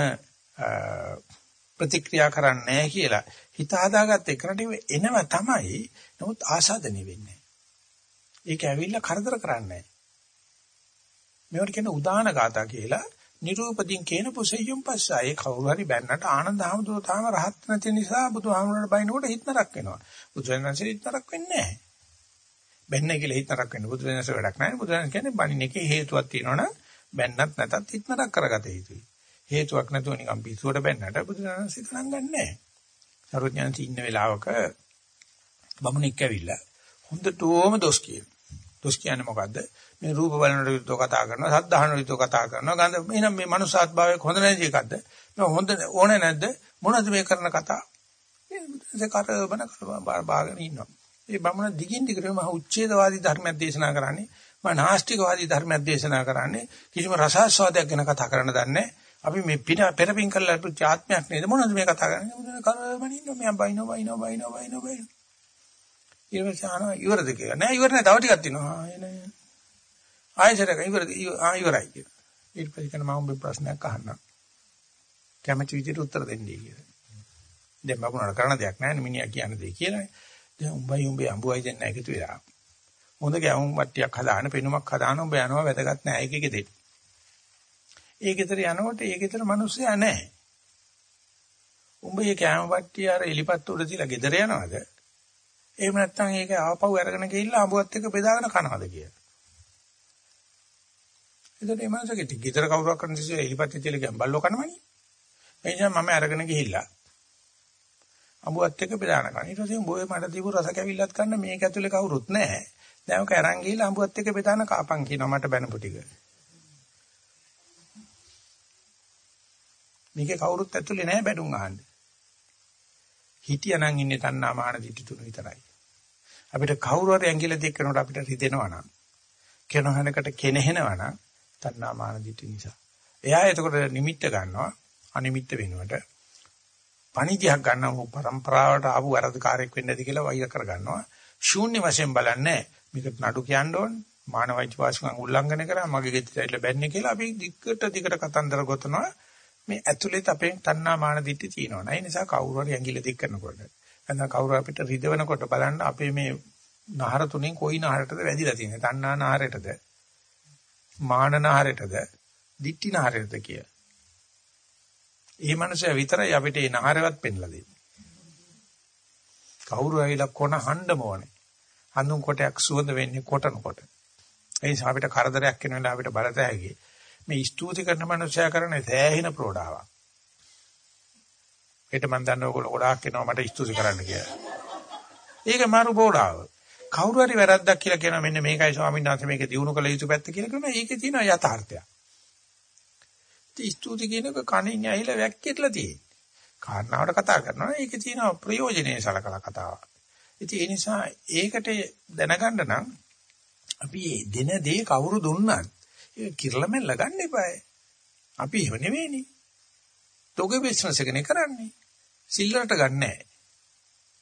ප්‍රතික්‍රියා කරන්නේ නැහැ කියලා හිත හදාගත්ත එකකට එනව තමයි. නමුත් ආසාදනය වෙන්නේ. ඒක ඇවිල්ලා කරදර කරන්නේ නැහැ. මේවට කියන උදාන ගාථා කියලා නිරූපදින් කියන පුසෙයුම් පස්සා ඒ කවුරු හරි බැන්නට ආනන්ද හැමදෝ තාම රහත් නැති නිසා බුදුහාමුදුරට බයිනකොට හිතනරක් වෙනවා. බුදුරජාණන්සේ හිතනරක් වෙන්නේ නැහැ. බැන්නේ කියලා හිතනරක් වෙන්නේ බුදුරජාණන්සේ වැඩක් නැහැ. බුදුරජාණන් කියන්නේ බණින එකේ හේතුවක් තියෙනවනම් බැන්නත් නැතත් හිතනරක් කරගත යුතුයි. හේතුවක් නැතුව නිකන් පිස්සුවට බැන්නට බුදුරජාණන්සේ ගණන් ගන්නෑ. සරුඥාන්ති ඉන්න වෙලාවක බමුණෙක් ඇවිල්ලා හොඳටම දොස් කියනවා. දොස් කියන්නේ මොකද්ද? මේ රූප බලනට විරුද්ධව කතා කරනවා, සද්ධාහන විරුද්ධව කතා කරනවා. ගඳ එහෙනම් මේ මනුසාත් භාවයේ හොඳ නැති එකක්ද? මේ හොඳ ඕනේ නැද්ද? මොනවද මේ කරන කතා? මේ කරබන බාගෙන ඉන්නවා. ඒ බමුණ දිගින් දිගටම මහ උච්ඡේදවාදී ධර්මයක් දේශනා කරන්නේ. මම නාස්තිකවාදී ධර්මයක් දේශනා කරන්නේ. කිසිම රසාස්වාදයක් ගැන කතා කරන්න දන්නේ අපි මේ පින පෙරපින් කළා ආත්මයක් නේද මොනවද මේ කතා කරන්නේ? කරබන ඉන්නවා. මම බයිනෝ බයිනෝ බයිනෝ බයිනෝ බයිනෝ ඊළඟට අහනවා ඉවරද කියලා. නෑ ඉවර නෑ තව ටිකක් තියෙනවා. ආයෙ නෑ. ආයෙසරක ඉවරද? ආ ඉවරයි කියලා. ඊට පස්සේ කන මම ඔබ ප්‍රශ්නයක් අහන්නම්. කැමැති විදිහට උත්තර දෙන්නේ කියලා. දැන් බබුණාට කරන්න දෙයක් නෑනේ මිනිහා කියන දේ කියලානේ. දැන් උඹයි උඹේ අඹුවයි දෙන්න එකතු වෙලා. හොඳ ගැවුම් වට්ටියක් හදාන පෙනුමක් හදාන උඹ යනවා වැදගත් නෑ ඒක එකේ දෙන්න. ඒ ගෙදර යනකොට ඒ ගෙදර මිනිස්සයා නෑ. උඹ මේ කැම වට්ටිය අර එලිපත් උඩ තියලා ගෙදර යනවද? එහෙම නැත්නම් ඒක ආපහු අරගෙන ගිහිල්ලා අඹුවත් එක්ක බෙදාගෙන කනවාද කියලා. එතකොට මේ මනසකෙට ගිතර කවුරක් කරන තිස්සේ එලිපත්ති තියලා ගම් බල්ලෝ කනවනේ. ඒ නිසා මම අරගෙන ගිහිල්ලා අඹුවත් එක්ක බෙදාන කන. ඊට පස්සේ බොයේ මට දීපු රස කැවිල්ලත් ගන්න මේක ඇතුලේ කවුරුත් නැහැ. දැන් ඔක අරන් ගිහිල්ලා අඹුවත් එක්ක බෙදාන කාපන් කියනවා මට බැනපු ටික. මේකේ කවුරුත් ඇතුලේ නැහැ බැඩුම් අහන්න. හිටියනම් ඉන්නේ තණ්හා මාන දිටි තුන විතරයි. අපිට කවුරු හරි ඇඟිල්ල දික් කරනකොට අපිට රිදෙනවා නම් කෙනහනකට කෙනෙහෙනවා නම් තණ්හා මාන දිටි නිසා. එයා එතකොට නිමිත්ත ගන්නවා අනිමිත්ත වෙනුවට පණිජයක් ගන්නව પરම්පරාවට ආපු වරදකාරයක් වෙන්න ඇති කියලා වෛර කරගන්නවා. ශූන්‍ය වශයෙන් බලන්නේ මේකට නඩු කියන්න ඕනේ. මානවයිච වාසිකම් උල්ලංඝනය කරා මගේ ගෙදරට බැන්නේ කියලා අපි දිගට දිගට කතන්දර ගොතනවා. මේ ඇතුළෙත් අපේ තණ්හා මාන දිට්ඨි තියෙනවා. ඒ නිසා කවුරු හරි ඇඟිල්ල දික් කරනකොට නැත්නම් කවුරු අපිට රිදවනකොට බලන්න අපේ මේ නහර තුනෙන් කොයි නහරටද වැදිලා තියෙන්නේ? තණ්හා නහරටද? මාන නහරටද? දිට්ඨි නහරටද කිය. ඒ මනුස්සයා විතරයි අපිට ඒ නහරවත් පෙන්ලා දෙන්නේ. කවුරු ඇවිල්ලා කොන හඬම ඕනේ. හඳුන් කොටයක් සුවඳ වෙන්නේ කොටනකොට. ඒ නිසා අපිට කරදරයක් වෙන වෙලාව අපිට බලත හැකියි. මේ ස්තුති කරන මනුස්සයා කරන්නේ සෑහෙන ප්‍රෝඩාවක්. ඒට මම දන්නවා ඔයගොල්ලෝ ගොඩාක් එනවා මට ස්තුති කරන්න කියලා. ඒක මාරු බෝඩාව. කවුරු හරි වැරද්දක් කියලා කියනවා මෙන්න මේකයි ස්වාමීන් වහන්සේ මේක දිනු කළ යුතු පැත්ත කියලා කියනවා ඒකේ තියෙන යථාර්ථය. ඉතින් ස්තුති කියනක කණින් ඇහිලා වැක්කෙట్లా තියෙන්නේ. කාරණාවට කතා කරනවා ඒකේ තියෙන ප්‍රයෝජනේ සලකලා කතාවක්. ඉතින් ඒ නිසා ඒකට දැනගන්න නම් අපි දෙන දේ කවුරු දුන්නත් ඒක කිරලමෙල්ල ගන්න එපායි. අපි එහෙම නෙවෙයිනේ. තෝගේ බිස්නස් එකනේ කරන්නේ. සිල්ලරට ගන්නෑ.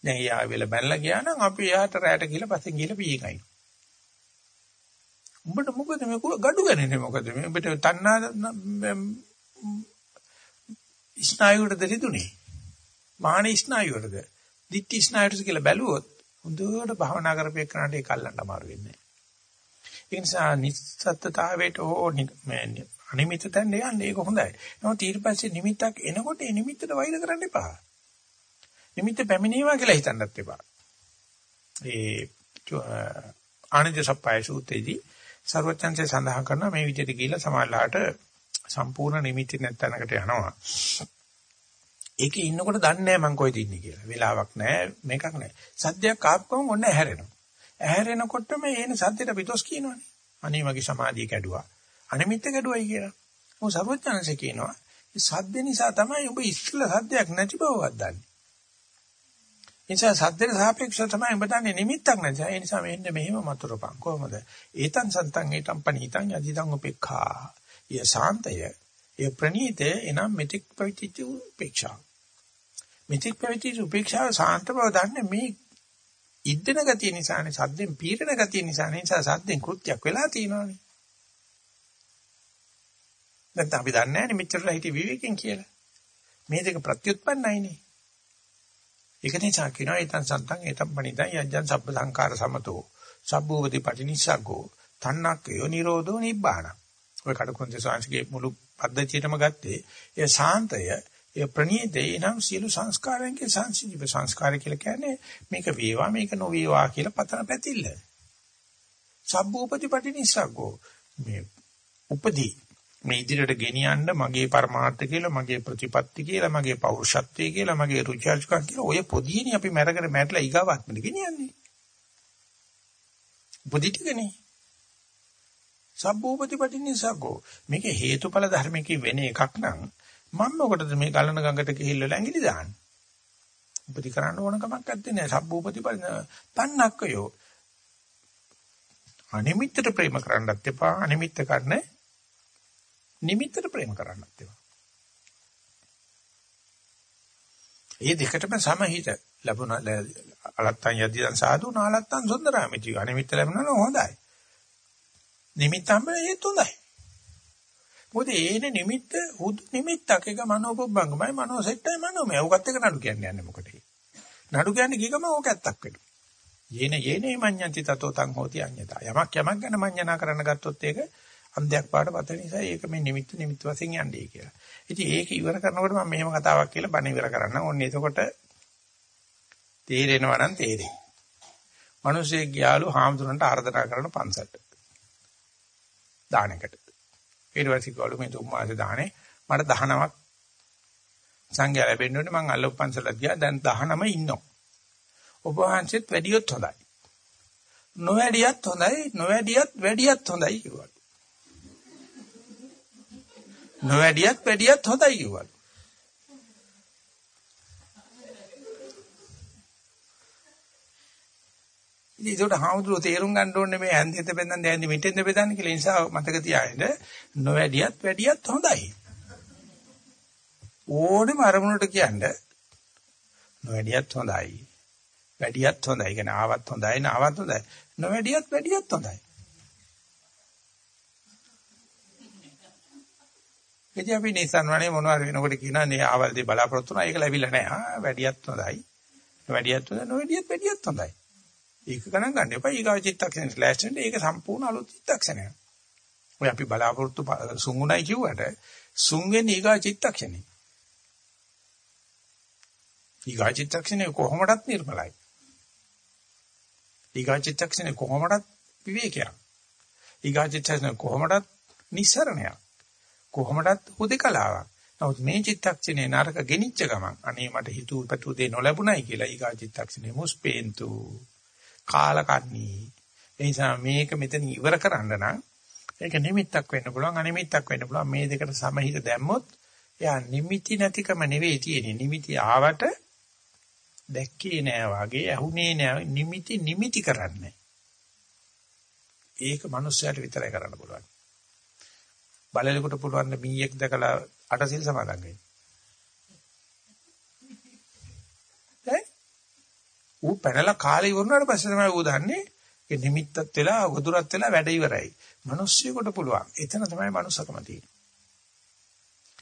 දැන් යා වෙල බැලලා ගියා නම් අපි යාට රැයට ගිහලා පස්සෙන් ගිහලා පීකයි. උඹට මොකද මේ ගඩු ගන්නේ මොකද මේ උඹට තණ්හා ස්නායුවටද රිදුනේ. මාන ස්නායුවටද දිට්ඨි ස්නායුවට කියලා බැලුවොත් හොඳට භාවනා කරපේ කරනාට ඒක අල්ලන්න අමාරු වෙන්නේ. ඒ නිසා නිස්සත්තතාවයට හෝ අනිමිත තැන්න යන්නේ ඒක හොඳයි. නමුත් ඊට පස්සේ නිමිත්තක් එනකොට ඒ නිමිත්තට වෛර කරන්න එපා. නිමිත්ත පැමිණීවා කියලා හිතන්නත් එපා. ඒ ආනන්ද සප්පයි සූත්‍රයේදී ਸਰවඥන්සේ සඳහන් කරනවා මේ විදිහට ගිහිල්ලා සමාජලාට සම්පූර්ණ නිමිති නැත්තනකට යනවා. ඒකේ ඉන්නකොට දන්නේ නැහැ මං කොහෙද ඉන්නේ කියලා. වෙලාවක් නැහැ මේකක් නැහැ. සද්දයක් ආපුවම ඔන්න ඇහැරෙනවා. ඇහැරෙනකොටම එන සද්දෙට පිටොස් කියනවනේ. අනේ මගේ සමාධිය කැඩුවා. අනිමිත්ත ගැඩුවයි කියලා. මොකද සර්වඥාන්සේ කියනවා සද්ද නිසා තමයි ඔබ ඉස්සෙල්ලා සද්දයක් නැති බවවත් දන්නේ. නිසා සද්දට සාපේක්ෂව තමයි ඔබ දන්නේ නිමිත්තක් නැති. ඒ නිසා මෙන්න මෙහෙම මතුරුපන් කොහොමද? ඒතං සන්තං ඒතං පනීතං යදිදං උපේක්ඛා. ය සාන්තය. ඒ ප්‍රණීතය එනම් මෙතික් ප්‍රවිතිච්ච උපේක්ෂා. මෙතික් ප්‍රවිතිච්ච උපේක්ෂාව සාන්ත බව දන්නේ මේ ඉද්දෙන ගතිය නිසානේ සද්දෙන් පීරණ ගතිය නිසා නිසා සද්දෙන් කෘත්‍යයක් වෙලා තියෙනවානේ. නැත්නම් අපි දන්නේ නැහැ නේ මෙච්චරලා හිටි විවේකයෙන් කියලා. මේ දෙක ප්‍රත්‍යুৎපන්නයිනේ. ඒක නිසා කියනවා ඊතං සන්තං ඒතම් පණිදං යජ්ජං සබ්බ සංඛාර සමතෝ සබ්බෝවති පටිනිස්සග්ගෝ තණ්හක්කයෝ නිරෝධෝ නිබ්බාන. ඔය කඩකොන්දේ සාංශිකේ මුළු පද්ධතියටම ගත්තේ ඒ සාන්තය ඒ ප්‍රණීතේ නම් සියලු සංස්කාරයන්ගේ සංසිද්ධිප සංස්කාරය කියලා කියන්නේ මේක වේවා මේක නොවේවා කියලා පතන පැතිල්ල. සබ්බෝපති පටිනිස්සග්ගෝ මේ උපදී මේ ඉදිරියට ගෙනියන්න මගේ පරමාර්ථ කියලා මගේ ප්‍රතිපත්ති කියලා මගේ පෞරුෂත්වය කියලා මගේ රුචර්ජකම් කියලා ඔය පොදියනේ අපි මැරගෙන මැරලා ඊගාවත්මද ගෙනියන්නේ. පොදිටිකනේ. සබ්බෝපතිපටිනිසකෝ මේක හේතුඵල ධර්මකින් වෙන එකක් නම් මම මොකටද මේ ගලන ගඟට ගිහිල්ලා ඇඟිලි දාන්නේ? උපති කරන්න ඕන කමක් නැත්තේ නෑ සබ්බෝපතිපන්න පන්නක්කයෝ. අනිමිත්තට ප්‍රේම කරන්නත් එපා අනිමිත්ත කරන්නේ නිමිත්තට ප්‍රේම කරන්නත් ඒවා. ඒ දෙකටම සමහිත ලැබුණ අලත්තන් යදිදන් සාදු නාලත්තන් සුන්දරාමිති අනිමිත්ත ලැබුණා හොඳයි. නිමිත්තම ඒත් හොඳයි. මොකද ඒනේ නිමිත්ත හුදු නිමිත්තක් එක මනෝපොබ්බංගමයි මනෝසෙට්ටයි මනෝමය. උකත් එක නඩු කියන්නේ යන්නේ මොකටද? නඩු කියන්නේ කිකම ඕක ඇත්තක් වෙනවා. යේන යේනේ මඤ්ඤන්ති තතෝ තං හෝති අඤ්ඤතා. යමක් යමක් ගැන මඤ්ඤණා කරන්න ගත්තොත් ඒක අන්ධයක් පාට පත නිසා ඒක මේ නිමිත්ත නිමිත්ත වශයෙන් යන්නේ කියලා. ඉතින් ඒක ඉවර කරනකොට මම මෙහෙම කතාවක් කියලා බණ ඉවර කරන්න. ඕන්න එතකොට තේරෙනවා නම් තේරෙයි. මිනිස්සේ ගියාලු හාමුදුරන්ට ආර්දනා කරන පන්සලට. දානකට. ඊට පස්සේ ගාලු මේ තුන් මාසේ දානේ මට 19ක් සංඝයා ලැබෙන්න ඕනේ මං අල්ලපු පන්සලට ගියා දැන් 19 ඉන්නවා. ඔබ වහන්සේත් වැඩියොත් හොඳයි. නොවැඩියත් හොඳයි නොවැඩියත් වැඩියත් හොඳයි කිව්වා. නොවැඩියත් වැඩියත් හොඳයි කිව්වලු. ඉතින් ඒකට හාමුදුරුවෝ තේරුම් ගන්න ඕනේ මේ ඇන්දෙත බෙන්දන් දැන්දි මිටෙන්ද බෙදන්නේ කියලා නිසා මතක තියාගන්න නොවැඩියත් වැඩියත් හොඳයි. ඕනෙම අරමුණට කියන්නේ නොවැඩියත් හොඳයි. වැඩියත් හොඳයි. කියන්නේ ආවත් හොඳයි නාවත් හොඳයි. නොවැඩියත් වැඩියත් හොඳයි. ඉතින් අපි Nissan වනේ මොනවාර වෙනකොට කියනවා නේ ආවල්දී බලාපොරොත්තු වුණා ඒක ලැබිලා නැහැ. ආ වැඩියත් හොඳයි. වැඩියත් හොඳයි නොවැඩියත් වැඩියත් හොඳයි. ඒක ගණන් ගන්න එපා. ඊගාව චිත්තක්ෂණ ෆ්ලෑෂ් වෙන්නේ ඒක සම්පූර්ණ අලුත් චිත්තක්ෂණයක්. ඔය අපි බලාපොරොත්තු සුන්ුණයි කිව්වට සුන් වෙන්නේ ඊගාව චිත්තක්ෂණේ. ඊගාව චිත්තක්ෂණේ කොහොමදත් නිර්මලයි. ඊගාව චිත්තක්ෂණේ කොහොමදත් විවේකයක්. ඊගාව චිත්තක්ෂණේ කොහොමදත් නිස්සරණයක්. කොහොමදත් හුදකලාවක්. නමුත් මේ චිත්තක්ෂණේ නරක ගෙනිච්ච ගමන් අනේ මට හිතුව පැතුව දෙ නොලැබුණයි කියලා ඊගා චිත්තක්ෂණේ මුස්පේන්තු කාලකන්ණී. ඒ නිසා මේක මෙතන ඉවර කරන්න නම් ඒක නිමිත්තක් වෙන්න පුළුවන් අනිමිත්තක් වෙන්න පුළුවන්. මේ දෙකට සමහිත දැම්මොත් එයා නිමිති නැතිකම නෙවෙයි තියෙන්නේ. නිමිති ආවට දැක්කේ නෑ වගේ ඇහුනේ නෑ. නිමිති නිමිති කරන්නේ. ඒක මනුස්සයාට විතරයි කරන්න පුළුවන්. බලලෙකුට පුළුවන් මීයක් දැකලා අටසිල් සමාදන් වෙන්න. ඌ පැනලා කාලේ ඉවරනාට පස්සේ තමයි ඌ දන්නේ ඒ නිමිත්තත් වෙලා වදුරත් වෙලා වැඩ ඉවරයි. මිනිස්සුෙකුට පුළුවන්. එතන තමයි මනුස්සකම තියෙන්නේ.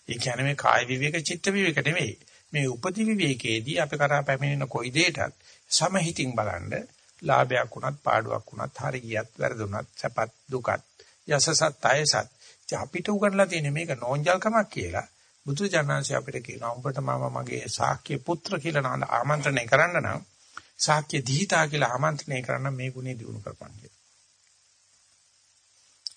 ඒ කියන්නේ මේ කාය විවේක චිත්ත විවේක නෙවෙයි. මේ උපදි විවේකයේදී අපි කරා පැමිණෙන කොයි දෙයකටත් සමහිතින් බලන්න ලාභයක් වුණත් පාඩුවක් වුණත් හරියට වැරදුනත් සැපත් දුකත් යසසත් අයසත් අපිට උගන්ලා තියෙන මේක නෝන්ජල්කමක් කියලා බුදු ජානන්සේ අපිට කියනවා උඹට මම මගේ ශාක්‍ය පුත්‍ර කියලා ආමන්ත්‍රණය කරන්න නම් ශාක්‍ය දීතා කියලා ආමන්ත්‍රණය කරන්න මේ ගුණේ දිනු කරපන් කියලා.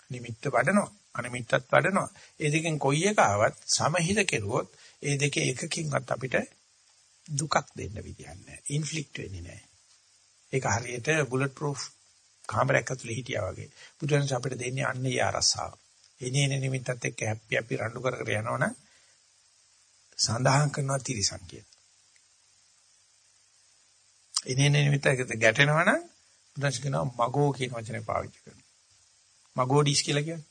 නිමිත්ත වඩනවා අනිමිත්තත් වඩනවා. ඒ දෙකෙන් කොයි එක ආවත් සමහිත කෙරුවොත් ඒ දෙකේ එකකින්වත් අපිට දුකක් දෙන්න විදියක් නැහැ. ඉන්ෆ්ලික්ට් වෙන්නේ නැහැ. ඒක හරියට බුලට් ප්‍රූෆ් කාමරයක් ඇතුලේ හිටියා වගේ. බුදුරජාණන් අපිට දෙන්නේ අන්නේ ආරස්සාව. එනේන නිමිත්තත් එක්ක හැපි හැපි රණ්ඩු කර කර යනවනම් සඳහන් කරනවා තිරිසන් කියලා. එනේන නිමිත්තත් ගැටෙනවනම් බුදුන්ස් කියනවා මගෝ කියන වචනේ පාවිච්චි කරනවා. මගෝඩිස් කියලා කියන්නේ.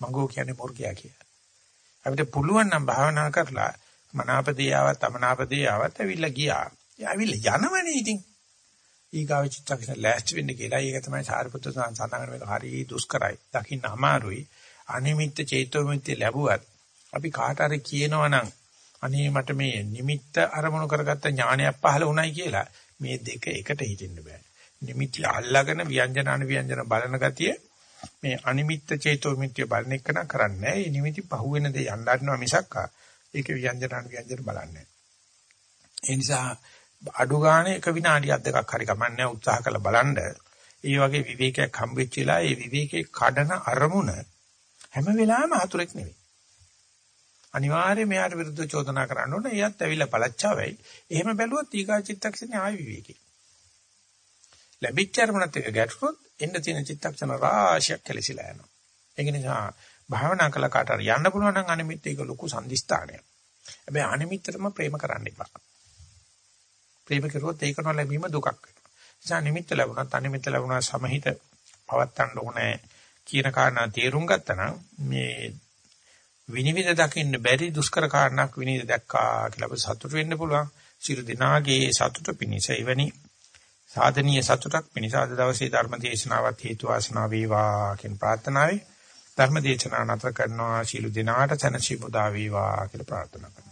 මගෝ කියන්නේ මොර්ගයා කියලා. අපිට පුළුවන් නම් භාවනා කරලා මනාපදියාවත් අමනාපදියාවත් ඇවිල්ලා ගියා. ඒ ඇවිල්ලා යනවනේ ඉතින්. ඊගාව චිත්තක්ෂණ ලෑස්ති වෙන්න කියලා. ඒක තමයි සාරිපුත්‍ර සඳහන් මේක හරි දුෂ්කරයි. දකින්න අමාරුයි. අනිමිත්ත චේතෝමිත්‍ය ලැබුවත් අපි කාට හරි කියනවනම් අනේ මට මේ නිමිත්ත අරමුණු කරගත්ත ඥානයක් පහළ වුණයි කියලා මේ දෙක එකට හිටින්න බෑ. නිමිති අල්ලාගෙන ව්‍යංජන අනුව්‍යංජන බලන ගතිය මේ අනිමිත්ත චේතෝමිත්‍ය බලන එක න කරන්නේ නැහැ. මේ නිමිති පහුවෙන දේ යන්න හදනවා මිසක් ඒක ව්‍යංජන අනුව්‍යංජන බලන්නේ ඒ නිසා අඩු ගානේ එක විනාඩියක් දෙකක් හරි කමන්නේ උත්සාහ කරලා බලන්න. ඒ වගේ විවේකයක් හම්බෙච්ච වෙලා ඒ විවේකේ කඩන අරමුණ හැම වෙලාවෙම හතුරෙක් නෙවෙයි. අනිවාර්යයෙන් මෙයාට විරුද්ධ චෝදනා කරන්න ඕන. එයත් ඇවිල්ලා පළච්චාවයි. එහෙම බැලුවොත් ඊගා චිත්තක්ෂණේ ආයි විවේකී. ලැබිච්ච අරමුණත් එක්ක ගැටුනොත් එන්න තියෙන චිත්තක්ෂණ රාශියක් කැලසිලා යනවා. ඒක නිසා භාවනා කළ කාට හරි යන්න පුළුවන් නම් අනිමිත් ඒක ලොකු සම්දිස්ථානයක්. හැබැයි අනිමිත්තරම ප්‍රේම කරන්න එපා. ප්‍රේම කරුවොත් ඒක නොලැබීම දුකක් වෙනවා. නිසා නිමිත්ත ලැබුණත් අනිමිත්ත ලැබුණා සමහිත පවත්තන්න ඕනේ කියන කාරණා තේරුම් ගත්තා නම් මේ විනිවිද දකින්න බැරි දුෂ්කර කාරණාවක් විනිවිද දැක්කා කියලා අපිට සතුට වෙන්න පුළුවන්. සියලු දිනාගේ සතුට පිණිස එවැනි සාධනීය සතුටක් පිණිස අද දවසේ ධර්ම දේශනාවත් හේතු වාසනා වේවා කියන ප්‍රාර්ථනාවයි ධර්ම දේශනාව නතර කරනවා ශීල දිනාට සනසි පුදා වේවා කියලා ප්‍රාර්ථනා කරනවා